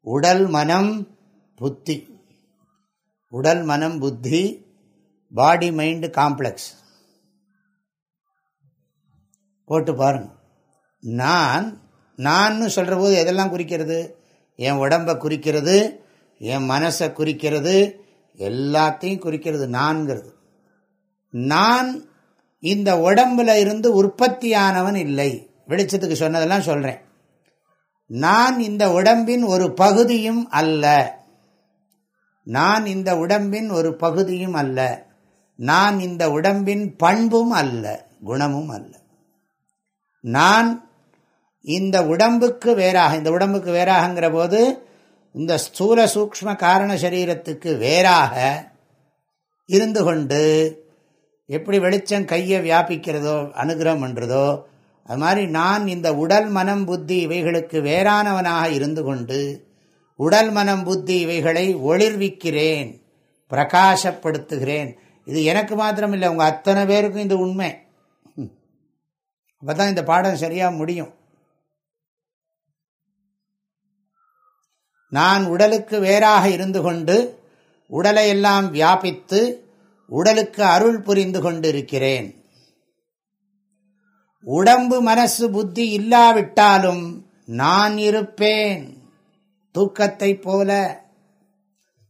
உடல் மனம் புத்தி. உடல் மனம் புத்தி பாடி மைண்டு காம்ப்ளெக்ஸ் போட்டு பாருங்க. நான் நான்னு சொல்கிற போது எதெல்லாம் குறிக்கிறது? என் உடம்பை குறிக்கிறது என் மனசை குறிக்கிறது எல்லாத்தையும் குறிக்கிறது நான்கிறது நான் இந்த உடம்புல இருந்து உற்பத்தியானவன் இல்லை. வெளிச்சத்துக்கு சொன்னதெல்லாம் சொல்கிறேன் நான் இந்த உடம்பின் ஒரு பகுதியும் அல்ல. நான் இந்த உடம்பின் ஒரு பகுதியும் அல்ல. நான் இந்த உடம்பின் பண்பும் அல்ல குணமும் அல்ல. நான் இந்த உடம்புக்கு வேறாக இந்த உடம்புக்கு வேறாகங்கிற போது இந்த ஸ்தூல சூக்ம காரண சரீரத்துக்கு வேறாக இருந்து கொண்டு எப்படி வெளிச்சம் கையை வியாபிக்கிறதோ அனுகிரகம் பண்ணுறதோ அது மாதிரி நான் இந்த உடல் மனம் புத்தி இவைகளுக்கு வேறானவனாக இருந்து கொண்டு உடல் மனம் புத்தி இவைகளை ஒளிர்விக்கிறேன் பிரகாசப்படுத்துகிறேன். இது எனக்கு மாத்திரம் இல்லை உங்கள் அத்தனை பேருக்கும் இந்த உண்மை. அப்போ தான் இந்த பாடம் சரியாக முடியும். நான் உடலுக்கு வேறாக இருந்து கொண்டு உடலை எல்லாம் வியாபித்து உடலுக்கு அருள் புரிந்து கொண்டிருக்கிறேன். உடம்பு மனசு புத்தி இல்லாவிட்டாலும் நான் இருப்பேன். தூக்கத்தை போல.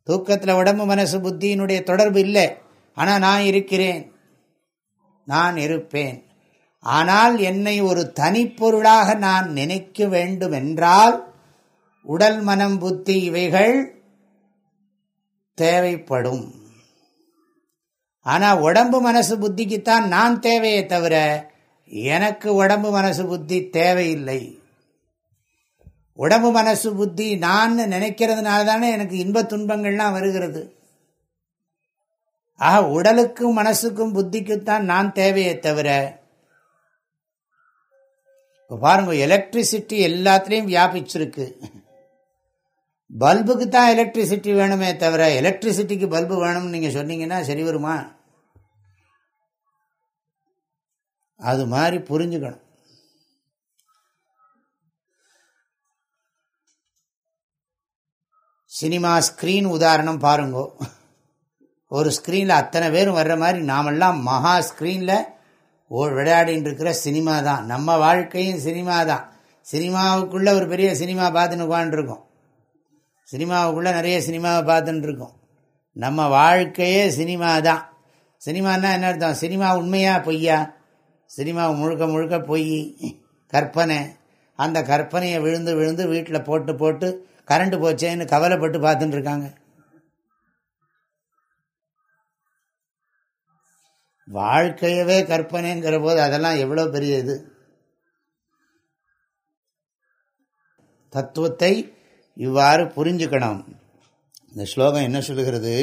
தூக்கத்தில் உடம்பு மனசு புத்தியினுடைய தொடர்பு இல்லை. ஆனால் நான் இருக்கிறேன். நான் இருப்பேன். ஆனால் என்னை ஒரு தனிப்பொருளாக நான் நினைக்க வேண்டும் என்றால் உடல் மனம் புத்தி இவைகள் தேவைப்படும். ஆனால் உடம்பு மனசு புத்திக்குத்தான் நான் தேவையே தவிர எனக்கு உடம்பு மனசு புத்தி தேவையில்லை. உடம்பு மனசு புத்தி நான் நினைக்கிறதுனால தானே எனக்கு இன்ப துன்பங்கள்லாம் வருகிறது. ஆக உடலுக்கும் மனசுக்கும் புத்திக்குத்தான் நான் தேவையே தவிர இப்போ பாருங்க எலக்ட்ரிசிட்டி எல்லாத்துலேயும் வியாபிச்சிருக்கு. பல்புக்கு தான் எலக்ட்ரிசிட்டி வேணுமே தவிர எலக்ட்ரிசிட்டிக்கு பல்பு வேணும்னு நீங்கள் சொன்னீங்கன்னா சரி வருமா? அது மாதிரி புரிஞ்சுக்கணும். சினிமா ஸ்க்ரீன் உதாரணம் பாருங்கோ. ஒரு ஸ்க்ரீனில் அத்தனை பேரும் வர்ற மாதிரி நாமெல்லாம் மகா ஸ்க்ரீனில் ஓ விளையாடின்னு இருக்கிற சினிமா தான். நம்ம வாழ்க்கையும் சினிமா தான். சினிமாவுக்குள்ளே ஒரு பெரிய சினிமா பார்த்துன்னு உட்காந்துருக்கோம் சினிமாவுக்குள்ளே நிறைய சினிமாவை பார்த்துட்டு இருக்கோம் நம்ம வாழ்க்கையே சினிமா தான். சினிமானா என்ன அர்த்தம்? சினிமா உண்மையா பொய்யா? சினிமா முழுக்க முழுக்க பொய். கற்பனை. அந்த கற்பனையை விழுந்து விழுந்து வீட்டில் போட்டு போட்டு கரண்ட் போச்சேன்னு கவலைப்பட்டு பார்த்துட்டு இருக்காங்க வாழ்க்கையவே கற்பனைங்கிற போது அதெல்லாம் எவ்வளோ பெரிய இது. தத்துவத்தை இவ்வாறு புரிஞ்சுக்கணும். இந்த ஸ்லோகம் என்ன சொல்லுகிறது?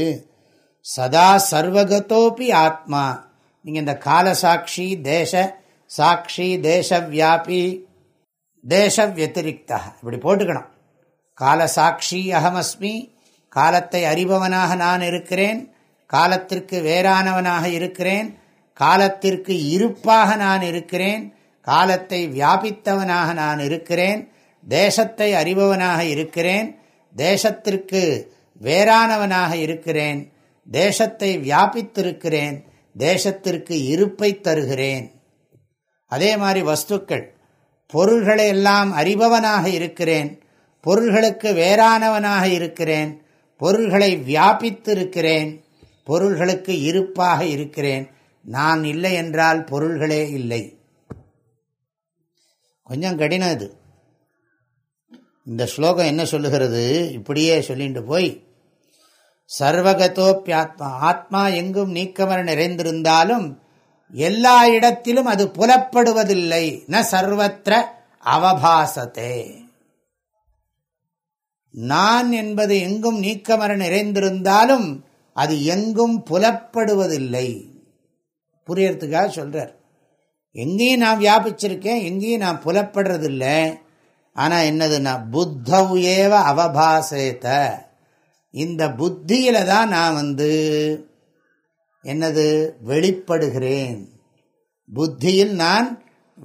சதா சர்வகத்தோப்பி ஆத்மா. நீங்கள் இந்த கால சாட்சி தேச சாட்சி தேச வியாபி தேச வத்திரிக்தா. இப்படி போட்டுக்கணும். காலசாட்சி அகமஸ்மி காலத்தை அறிபவனாக நான் இருக்கிறேன் காலத்திற்கு வேறானவனாக இருக்கிறேன் காலத்திற்கு இருப்பாக நான் இருக்கிறேன் காலத்தை வியாபித்தவனாக நான் இருக்கிறேன் தேசத்தை அறிபவனாக இருக்கிறேன் தேசத்திற்கு வேறானவனாக இருக்கிறேன் தேசத்தை வியாபித்திருக்கிறேன் தேசத்திற்கு இருப்பை தருகிறேன். அதே மாதிரி வஸ்துக்கள் பொருள்களை எல்லாம் அறிபவனாக இருக்கிறேன் பொருள்களுக்கு வேறானவனாக இருக்கிறேன் பொருள்களை வியாபித்திருக்கிறேன் பொருள்களுக்கு இருப்பாக இருக்கிறேன். நான் இல்லை என்றால் பொருள்களே இல்லை. கொஞ்சம் கடினம் இது. இந்த ஸ்லோகம் என்ன சொல்லுகிறது? இப்படியே சொல்லிட்டு போய் சர்வகதோப்பியாத்மா ஆத்மா எங்கும் நீக்கமர நிறைந்திருந்தாலும் எல்லா இடத்திலும் அது புலப்படுவதில்லை. ந சர்வத்திர அவபாசத்தே. நான் என்பது எங்கும் நீக்கமர நிறைந்திருந்தாலும் அது எங்கும் புலப்படுவதில்லை. புரியறதுக்காக சொல்றார். எங்கேயும் நான் வியாபிச்சிருக்கேன் எங்கேயும் நான் புலப்படுறதில்லை. ஆனால் என்னதுன்னா புத்தவு ஏவ அவபாசேத்த இந்த புத்தியில தான் நான் வந்து என்னது வெளிப்படுகிறேன். புத்தியில் நான்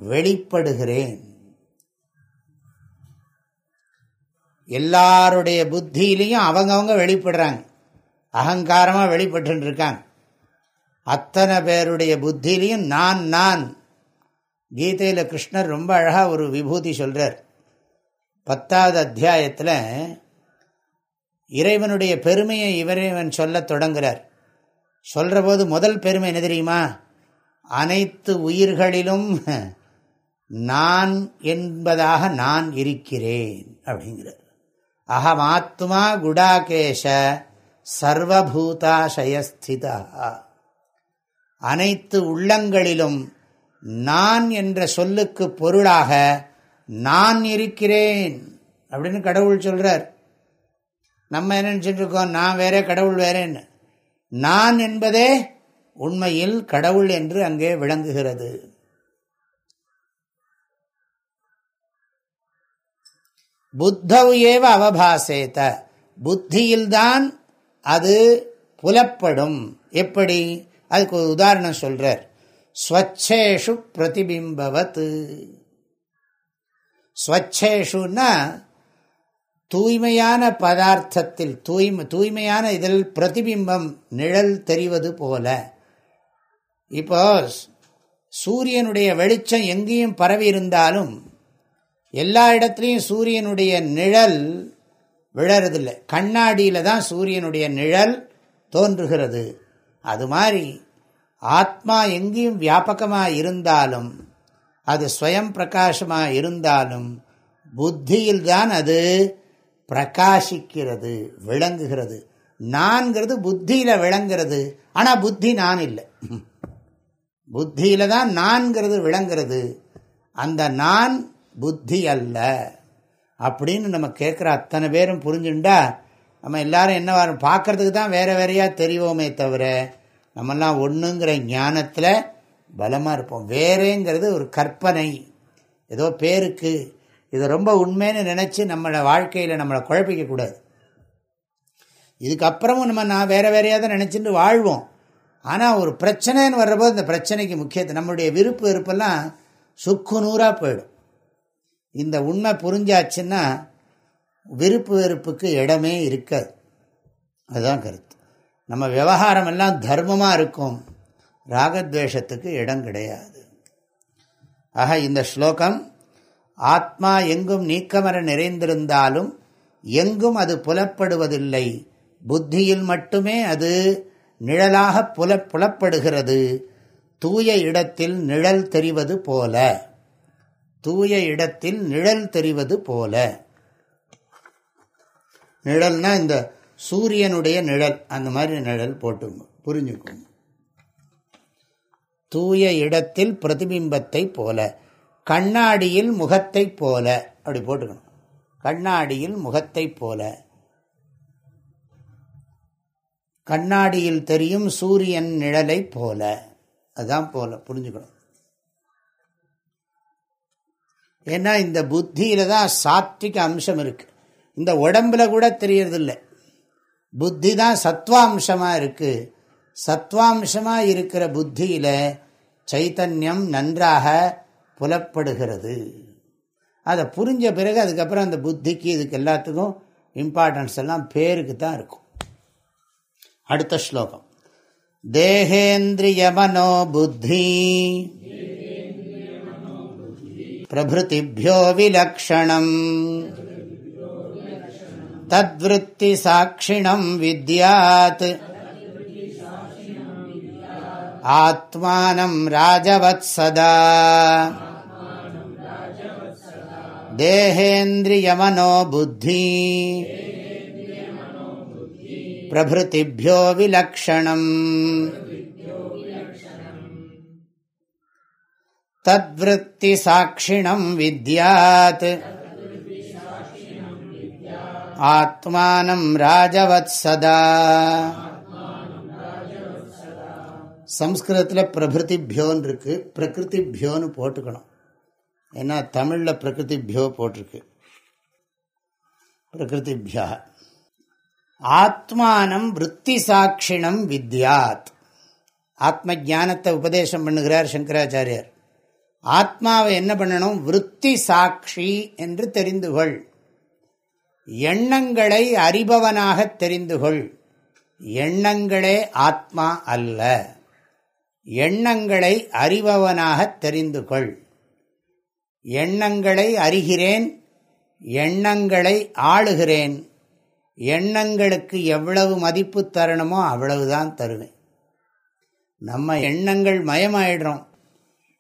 வெளிப்படுகிறேன். எல்லாருடைய புத்தியிலையும் அவங்கவுங்க வெளிப்படுறாங்க. அகங்காரமாக வெளிப்பட்டு இருக்காங்க அத்தனை பேருடைய புத்தியிலையும் நான் நான். கீதையில் கிருஷ்ணர் ரொம்ப அழகாக ஒரு விபூதி சொல்கிறார் பத்தாவது அத்தியாயத்தில் இறைவனுடைய பெருமையை இவரைவன் சொல்ல தொடங்குகிறார் சொல்கிற போது முதல் பெருமை என்ன தெரியுமா? அனைத்து உயிர்களிலும் நான் என்பதாக நான் இருக்கிறேன் அப்படிங்கிறார். அகமாத்மா குடாகேஷ சர்வபூதாசயஸ்திதா. அனைத்து உள்ளங்களிலும் நான் என்ற சொல்லுக்கு பொருளாக நான் இருக்கிறேன் அப்படின்னு கடவுள் சொல்றார். நம்ம என்ன நினைச்சிட்டு நான் வேற கடவுள் வேறேன்னு. நான் என்பதே உண்மையில் கடவுள் என்று அங்கே விளங்குகிறது. புத்தவு ஏவ அவபாசேத. புத்தியில்தான் அது புலப்படும். எப்படி? அதுக்கு ஒரு உதாரணம் சொல்றார். ஸ்வச்சேஷு பிரதிபிம்பவத். ஸ்வச்சேஷுன்னா தூய்மையான பதார்த்தத்தில் தூய்மை தூய்மையான இதில் பிரதிபிம்பம் நிழல் தெரிவது போல. இப்போ சூரியனுடைய வெளிச்சம் எங்கேயும் பரவி இருந்தாலும் எல்லா இடத்துலையும் சூரியனுடைய நிழல் விழறதில்லை. கண்ணாடியில் தான் சூரியனுடைய நிழல் தோன்றுகிறது. அது மாதிரி ஆத்மா எங்கேயும் வியாபகமாக இருந்தாலும் அது ஸ்வயம் பிரகாசமாக இருந்தாலும் புத்தியில் தான் அது பிரகாசிக்கிறது விளங்குகிறது. நான்கிறது புத்தியில் விளங்குறது. ஆனால் புத்தி நான் இல்லை. புத்தியில் தான் நான்கிறது விளங்குறது. அந்த நான் புத்தி அல்ல அப்படின்னு நம்ம கேட்குற அத்தனை பேரும் புரிஞ்சுண்டா நம்ம எல்லாரும் என்ன வரும் பார்க்கறதுக்கு தான் வேற வேறையாக தெரிவோமே தவிர நம்மெல்லாம் ஒன்றுங்கிற ஞானத்தில் பலமாக இருப்போம். வேறேங்கிறது ஒரு கற்பனை. ஏதோ பேருக்கு. இது ரொம்ப உண்மைன்னு நினச்சி நம்மளை வாழ்க்கையில் நம்மளை குழப்பிக்கக்கூடாது இதுக்கப்புறமும் நம்ம நான் வேறு வேறையாக தான் நினச்சிட்டு வாழ்வோம். ஆனால் ஒரு பிரச்சனைன்னு வர்றபோது இந்த பிரச்சனைக்கு முக்கியத்துவம் நம்மளுடைய விருப்பு வெறுப்பெல்லாம் சுக்கு நூறாக போயிடும். இந்த உண்மை புரிஞ்சாச்சுன்னா விருப்பு வெறுப்புக்கு இடமே இருக்காது. அதுதான் கருத்து. நம்ம விவகாரம் எல்லாம் தர்மமாக இருக்கும். ராகத்வேஷத்துக்கு இடம் கிடையாது. ஆக இந்த ஸ்லோகம் ஆத்மா எங்கும் நீக்கமர நிறைந்திருந்தாலும் எங்கும் அது புலப்படுவதில்லை. புத்தியில் மட்டுமே அது நிழலாக புல புலப்படுகிறது. தூய இடத்தில் நிழல் தெரிவது போல. தூய இடத்தில் நிழல் தெரிவது போல. நிழல்னா இந்த சூரியனுடைய நிழல் அந்த மாதிரி நிழல் போட்டுங்க புரிஞ்சுக்கோங்க. தூய இடத்தில் பிரதிபிம்பத்தை போல கண்ணாடியில் முகத்தை போல அப்படி போட்டுக்கணும். கண்ணாடியில் முகத்தை போல. கண்ணாடியில் தெரியும் சூரியன் நிழலை போல அதுதான் போல புரிஞ்சுக்கணும். ஏன்னா இந்த புத்தியில தான் சாத்விக அம்சம் இருக்கு. இந்த உடம்புல கூட தெரியறதில்லை. புத்தி தான் சத்வாம்சமாக இருக்கு. சத்வாம்சமாக இருக்கிற புத்தியில சைத்தன்யம் நன்றாக புலப்படுகிறது. அதை புரிஞ்ச பிறகு அதுக்கப்புறம் அந்த புத்திக்கு இதுக்கு எல்லாத்துக்கும் இம்பார்ட்டன்ஸ் எல்லாம் பேருக்கு தான் இருக்கும். அடுத்த ஸ்லோகம். தேகேந்திரியமனோ புத்தி. प्रभृतिभ्यो विलक्षणम् तद्वृत्तिसाक्षिणम् विद्यात् आत्मानम् राजवत्सदा देहेन्द्रियमनो बुद्धि प्रभृतिभ्यो विलक्षणम् तद्वृत्तिसाक्षिणम् विद्यात् ஆத்மானம் ராஜவத்சதா சம்ஸ்கிருதத்தில் பிரபிருதிபியோன்னு இருக்கு பிரகிருதிபியோன்னு போட்டுக்கணும் ஏன்னா தமிழில் பிரகிருதிபியோ போட்டிருக்கு பிரகிருதிபியா ஆத்மானம் விற்பி சாட்சிணம் வித்யாத் ஆத்ம ஜானத்தை உபதேசம் பண்ணுகிறார் சங்கராச்சாரியர் ஆத்மாவை என்ன பண்ணணும்? விற்பி சாட்சி என்று தெரிந்து கொள் எண்ணங்களை அறிபவனாக தெரிந்து கொள் எண்ணங்களே ஆத்மா அல்ல. எண்ணங்களை அறிபவனாக தெரிந்து கொள் எண்ணங்களை அறிகிறேன் எண்ணங்களை ஆளுகிறேன். எண்ணங்களுக்கு எவ்வளவு மதிப்பு தரணுமோ அவ்வளவுதான் தருவேன். நம்ம எண்ணங்கள் மயமாயிடுறோம்.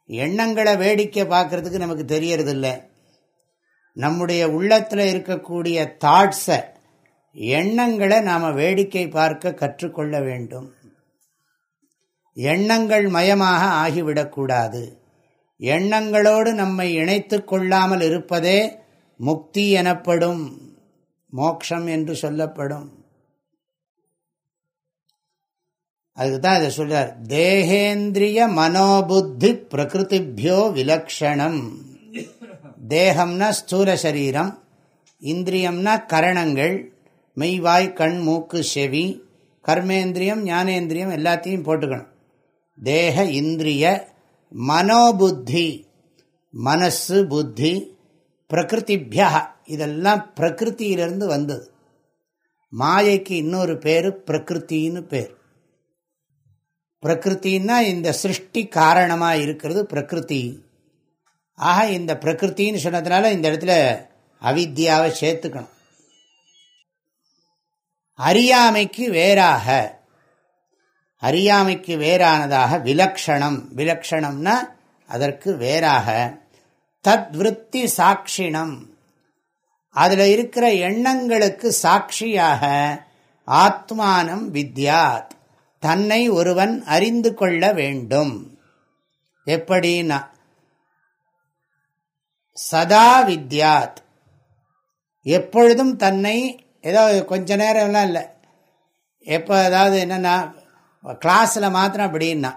எண்ணங்களை வேடிக்கை பார்க்கறதுக்கு நமக்கு தெரியறதில்லை. நம்முடைய உள்ளத்தில் இருக்கக்கூடிய தாட்ஸை எண்ணங்களை நாம் வேடிக்கை பார்க்க கற்றுக்கொள்ள வேண்டும். எண்ணங்கள் மயமாக ஆகிவிடக்கூடாது எண்ணங்களோடு நம்மை இணைத்து கொள்ளாமல் இருப்பதே முக்தி எனப்படும் மோக்ஷம் என்று சொல்லப்படும். அதுக்கு தான் இதை சொல்றார். தேகேந்திரிய மனோபுத்தி பிரகிருதிபியோ விலக்ஷணம். தேகம்னா ஸ்தூல சரீரம் இந்திரியம்னா கரணங்கள் மெய்வாய் கண் மூக்கு செவி கர்மேந்திரியம் ஞானேந்திரியம் எல்லாத்தையும் போட்டுக்கணும். தேக இந்திரிய மனோபுத்தி மனசு புத்தி பிரகிருதிபியா இதெல்லாம் பிரகிருத்தியிலிருந்து வந்தது. மாயைக்கு இன்னொரு பேர் பிரகிருத்தின்னு பேர். பிரகிருத்தின்னா இந்த சிருஷ்டி காரணமாக இருக்கிறது பிரகிருதி. ஆக இந்த பிரகிருத்தின்னு சொன்னதுனால இந்த இடத்துல அவித்யாவை சேர்த்துக்கணும். அறியாமைக்கு வேறாக அறியாமைக்கு வேறானதாக விலக்ஷணம் விலக்ஷணம்னா அதற்கு வேறாக தத்விருத்தி சாட்சிணம். அதில் இருக்கிற எண்ணங்களுக்கு சாட்சியாக ஆத்மானம் வித்யாத். தன்னை ஒருவன் அறிந்து கொள்ள வேண்டும். எப்படின்னா சதா வித்யாத். எப்பொழுதும் தன்னை ஏதோ கொஞ்ச நேரம்லாம் இல்லை. எப்போ அதாவது என்னென்னா கிளாஸில் மாத்திரம் அப்படின்னா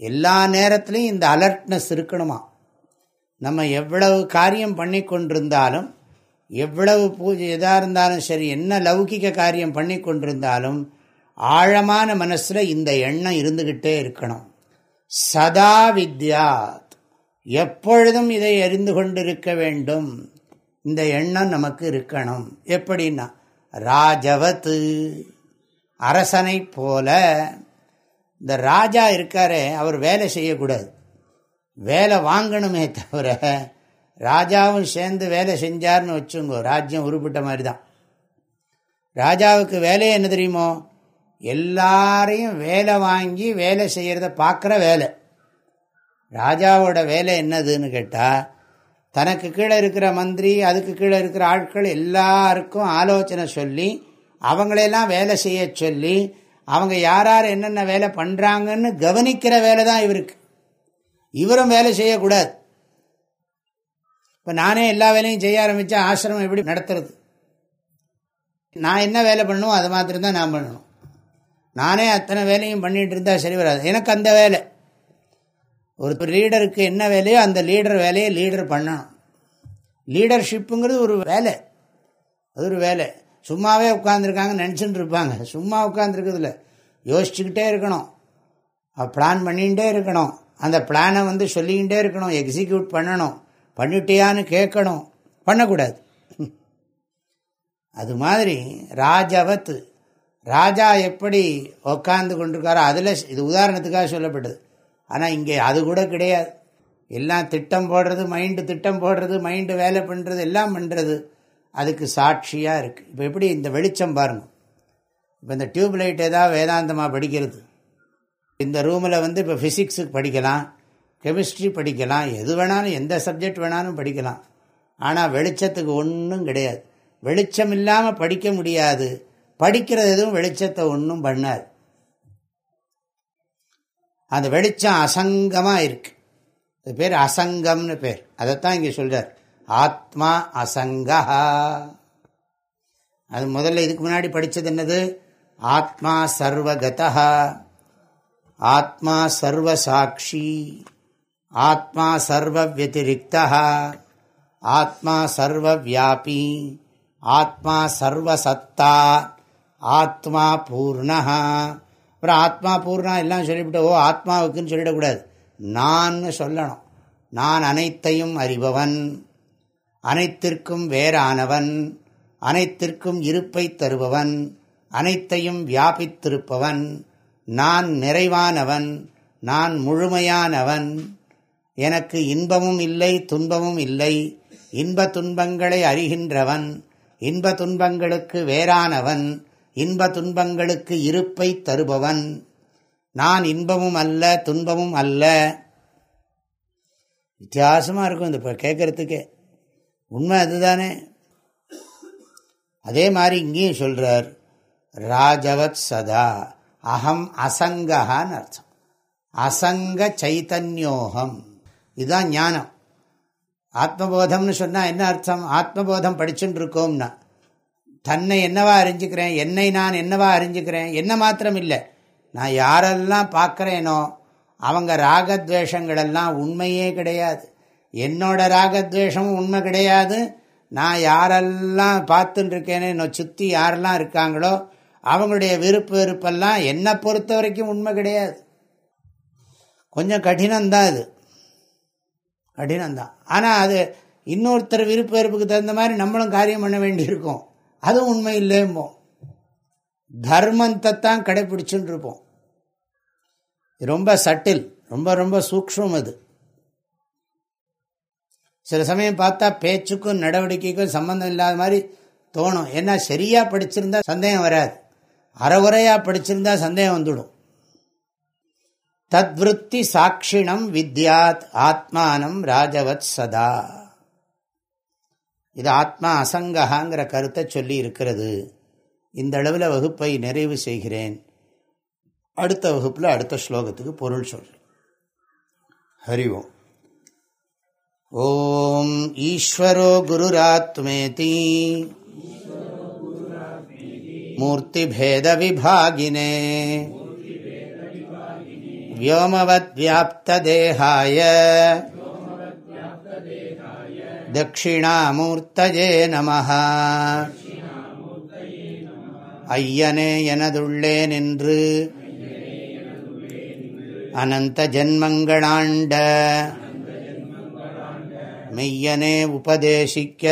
எல்லா நேரத்துலையும் இந்த அலர்ட்னஸ் இருக்கணுமா? நம்ம எவ்வளவு காரியம் பண்ணி கொண்டிருந்தாலும் எவ்வளவு பூஜை எதாக இருந்தாலும் சரி என்ன லௌகிக காரியம் பண்ணி கொண்டிருந்தாலும் ஆழமான மனசில் இந்த எண்ணம் இருந்துக்கிட்டே இருக்கணும். சதா வித்யாத். எப்பொழுதும் இதை அறிந்து கொண்டிருக்க வேண்டும். இந்த எண்ணம் நமக்கு இருக்கணும். எப்படின்னா ராஜவத்து அரசனை போல. இந்த ராஜா இருக்காரே அவர் வேலை செய்யக்கூடாது. வேலை வாங்கணுமே தவிர ராஜாவும் சேர்ந்து வேலை செஞ்சார்னு வச்சுங்கோ ராஜ்யம் உருப்பிட்ட மாதிரி தான் ராஜாவுக்கு வேலையே என்ன தெரியுமோ? எல்லாரையும் வேலை வாங்கி வேலை செய்கிறத பார்க்குற வேலை. ராஜாவோட வேலை என்னதுன்னு கேட்டால் தனக்கு கீழே இருக்கிற மந்திரி அதுக்கு கீழே இருக்கிற ஆட்கள் எல்லாருக்கும் ஆலோசனை சொல்லி அவங்களையெல்லாம் வேலை செய்ய சொல்லி அவங்க யார் யார் என்னென்ன வேலை பண்ணுறாங்கன்னு கவனிக்கிற வேலை தான் இவருக்கு. இவரும் வேலை செய்யக்கூடாது. இப்போ நானே எல்லா வேலையும் செய்ய ஆரம்பித்தா ஆசிரமம் எப்படி நடத்துறது? நான் என்ன வேலை பண்ணணும் அது மாத்திரம் தான் நான் பண்ணணும். நானே அத்தனை வேலையும் பண்ணிகிட்டு இருந்தால் சரி வராது. எனக்கு அந்த வேலை. ஒரு லீடருக்கு என்ன வேலையோ அந்த லீடர் வேலையை லீடர் பண்ணணும். லீடர்ஷிப்புங்கிறது ஒரு வேலை. அது ஒரு வேலை. சும்மாவே உட்காந்துருக்காங்க நினச்சிட்டு இருப்பாங்க சும்மா உட்காந்துருக்குதுல யோசிச்சுக்கிட்டே இருக்கணும். பிளான் பண்ணிகிட்டே இருக்கணும். அந்த பிளானை வந்து சொல்லிக்கிட்டே இருக்கணும். எக்ஸிக்யூட் பண்ணணும். பண்ணிட்டியான்னு கேட்கணும். பண்ணக்கூடாது. அது மாதிரி ராஜவத்து ராஜா எப்படி உக்காந்து கொண்டிருக்காரோ அதில் இது உதாரணத்துக்காக சொல்லப்பட்டது. ஆனால் இங்கே அது கூட கிடையாது. எல்லாம் திட்டம் போடுறது மைண்டு திட்டம் போடுறது மைண்டு வேலை பண்ணுறது எல்லாம் பண்ணுறது அதுக்கு சாட்சியாக இருக்குது இப்போ எப்படி இந்த வெளிச்சம் பாருங்கள் இப்போ இந்த டியூப் லைட் ஏதாவது வேதாந்தமாக படிக்கிறது. இந்த ரூமில் வந்து இப்போ ஃபிசிக்ஸுக்கு படிக்கலாம் கெமிஸ்ட்ரி படிக்கலாம் எது வேணாலும் எந்த சப்ஜெக்ட் வேணாலும் படிக்கலாம். ஆனால் வெளிச்சத்துக்கு ஒன்றும் கிடையாது. வெளிச்சம் இல்லாமல் படிக்க முடியாது. படிக்கிறது எதுவும் வெளிச்சத்தை ஒன்றும் பண்ணாது. அந்த வெளிச்சம் அசங்கமாக இருக்கு. அது பேர் அசங்கம்னு பேர். அதைத்தான் இங்கே சொல்கிறார் ஆத்மா அசங்கா. அது முதல்ல இதுக்கு முன்னாடி படித்தது என்னது? ஆத்மா சர்வகதா. ஆத்மா சர்வசாட்சி. ஆத்மா சர்வ வத்திரிக்தா ஆத்மா சர்வ வியாபி. ஆத்மா சர்வசத்தா. ஆத்மா பூர்ணா. அப்புறம் ஆத்மா பூர்ணா எல்லாம் சொல்லிவிட்டு ஓ ஆத்மாவுக்குன்னு சொல்லிடக்கூடாது. நான் சொல்லணும். நான் அனைத்தையும் அறிபவன். அனைத்திற்கும் வேறானவன். அனைத்திற்கும் இருப்பை தருபவன். அனைத்தையும் வியாபித்திருப்பவன். நான் நிறைவானவன். நான் முழுமையானவன். எனக்கு இன்பமும் இல்லை துன்பமும் இல்லை. இன்ப துன்பங்களை அறிகின்றவன். இன்ப துன்பங்களுக்கு வேறானவன். இன்ப துன்பங்களுக்கு இருப்பை தருபவன். நான் இன்பமும் அல்ல துன்பமும் அல்ல. வித்தியாசமாக இருக்கும் இந்த கேட்கறதுக்கே உண்மை அதுதானே. அதே மாதிரி இங்கேயும் சொல்றார் ராஜவத் சதா அகம் அசங்கஹான்னு அர்த்தம். அசங்க சைத்தன்யோகம் இதுதான் ஞானம். ஆத்மபோதம்னு சொன்னால் என்ன அர்த்தம்? ஆத்மபோதம் படிச்சுட்டு இருக்கோம்னா. தன்னை என்னவா அறிஞ்சுக்கிறேன்? என்னை நான் என்னவா அறிஞ்சுக்கிறேன்? என்ன மாத்திரம் இல்லை நான் யாரெல்லாம் பார்க்குறேனோ அவங்க ராகத்வேஷங்களெல்லாம் உண்மையே கிடையாது. என்னோட ராகத்வேஷமும் உண்மை கிடையாது. நான் யாரெல்லாம் பார்த்துட்டு இருக்கேனே சுற்றி யாரெல்லாம் இருக்காங்களோ அவங்களுடைய விருப்ப வெறுப்பெல்லாம் என்னை பொறுத்த வரைக்கும் உண்மை கிடையாது. கொஞ்சம் கடினம்தான் அது. கடினம்தான். ஆனால் அது இன்னொருத்தர் விருப்ப வெறுப்புக்கு தகுந்த மாதிரி நம்மளும் காரியம் பண்ண வேண்டியிருக்கோம். அதுவும் உண்மை இல்லைம்போ. தர்மத்தை தான் கடைபிடிச்சுட்டு இருப்போம் ரொம்ப சட்டில் ரொம்ப ரொம்ப சூக்ஷம் அது. சில சமயம் பார்த்தா பேச்சுக்கும் நடவடிக்கைக்கும் சம்பந்தம் இல்லாத மாதிரி தோணும். ஏன்னா சரியா படிச்சிருந்தா சந்தேகம் வராது. அறகுறையா படிச்சிருந்தா சந்தேகம் வந்துடும். தத்விருத்தி சாட்சிணம் வித்யாத் ஆத்மானம் ராஜவத் சதா. இது ஆத்மா அசங்ககாங்கிற கருத்தை சொல்லி இருக்கிறது இந்த அளவில் வகுப்பை நிறைவு செய்கிறேன் அடுத்த வகுப்பில் அடுத்த ஸ்லோகத்துக்கு பொருள் சொல்கிறேன் ஹரிவோம் ஓம் ஈஸ்வரோ குருராத்மேதி மூர்த்திபேதவிபாகினே व्योमवद्व्याप्तदेहाय தட்சிணாமூர்த்தஜே நம ஐயனே எனதுள்ளே நின்று அனந்த ஜன்மங்களாண்ட மெய்யனே உபதேசிக்க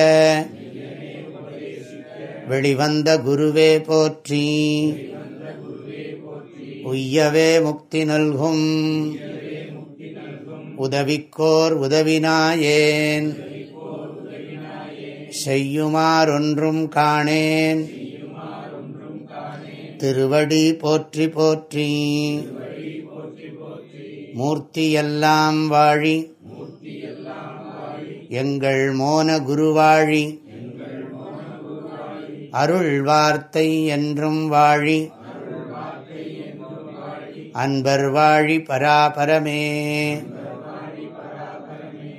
வெளிவந்த குருவே போற்றி உய்யவே முக்தி நல்கும் உதவிக்கோர் உதவினாயேன் செய்யுமாறொன்றும் காணேன். திருவடி போற்றி போற்றி. மூர்த்தியெல்லாம் வாழி. எங்கள் மோன குருவாழி. அருள் வார்த்தை என்றும் வாழி. அன்பர் வாழி பராபரமே.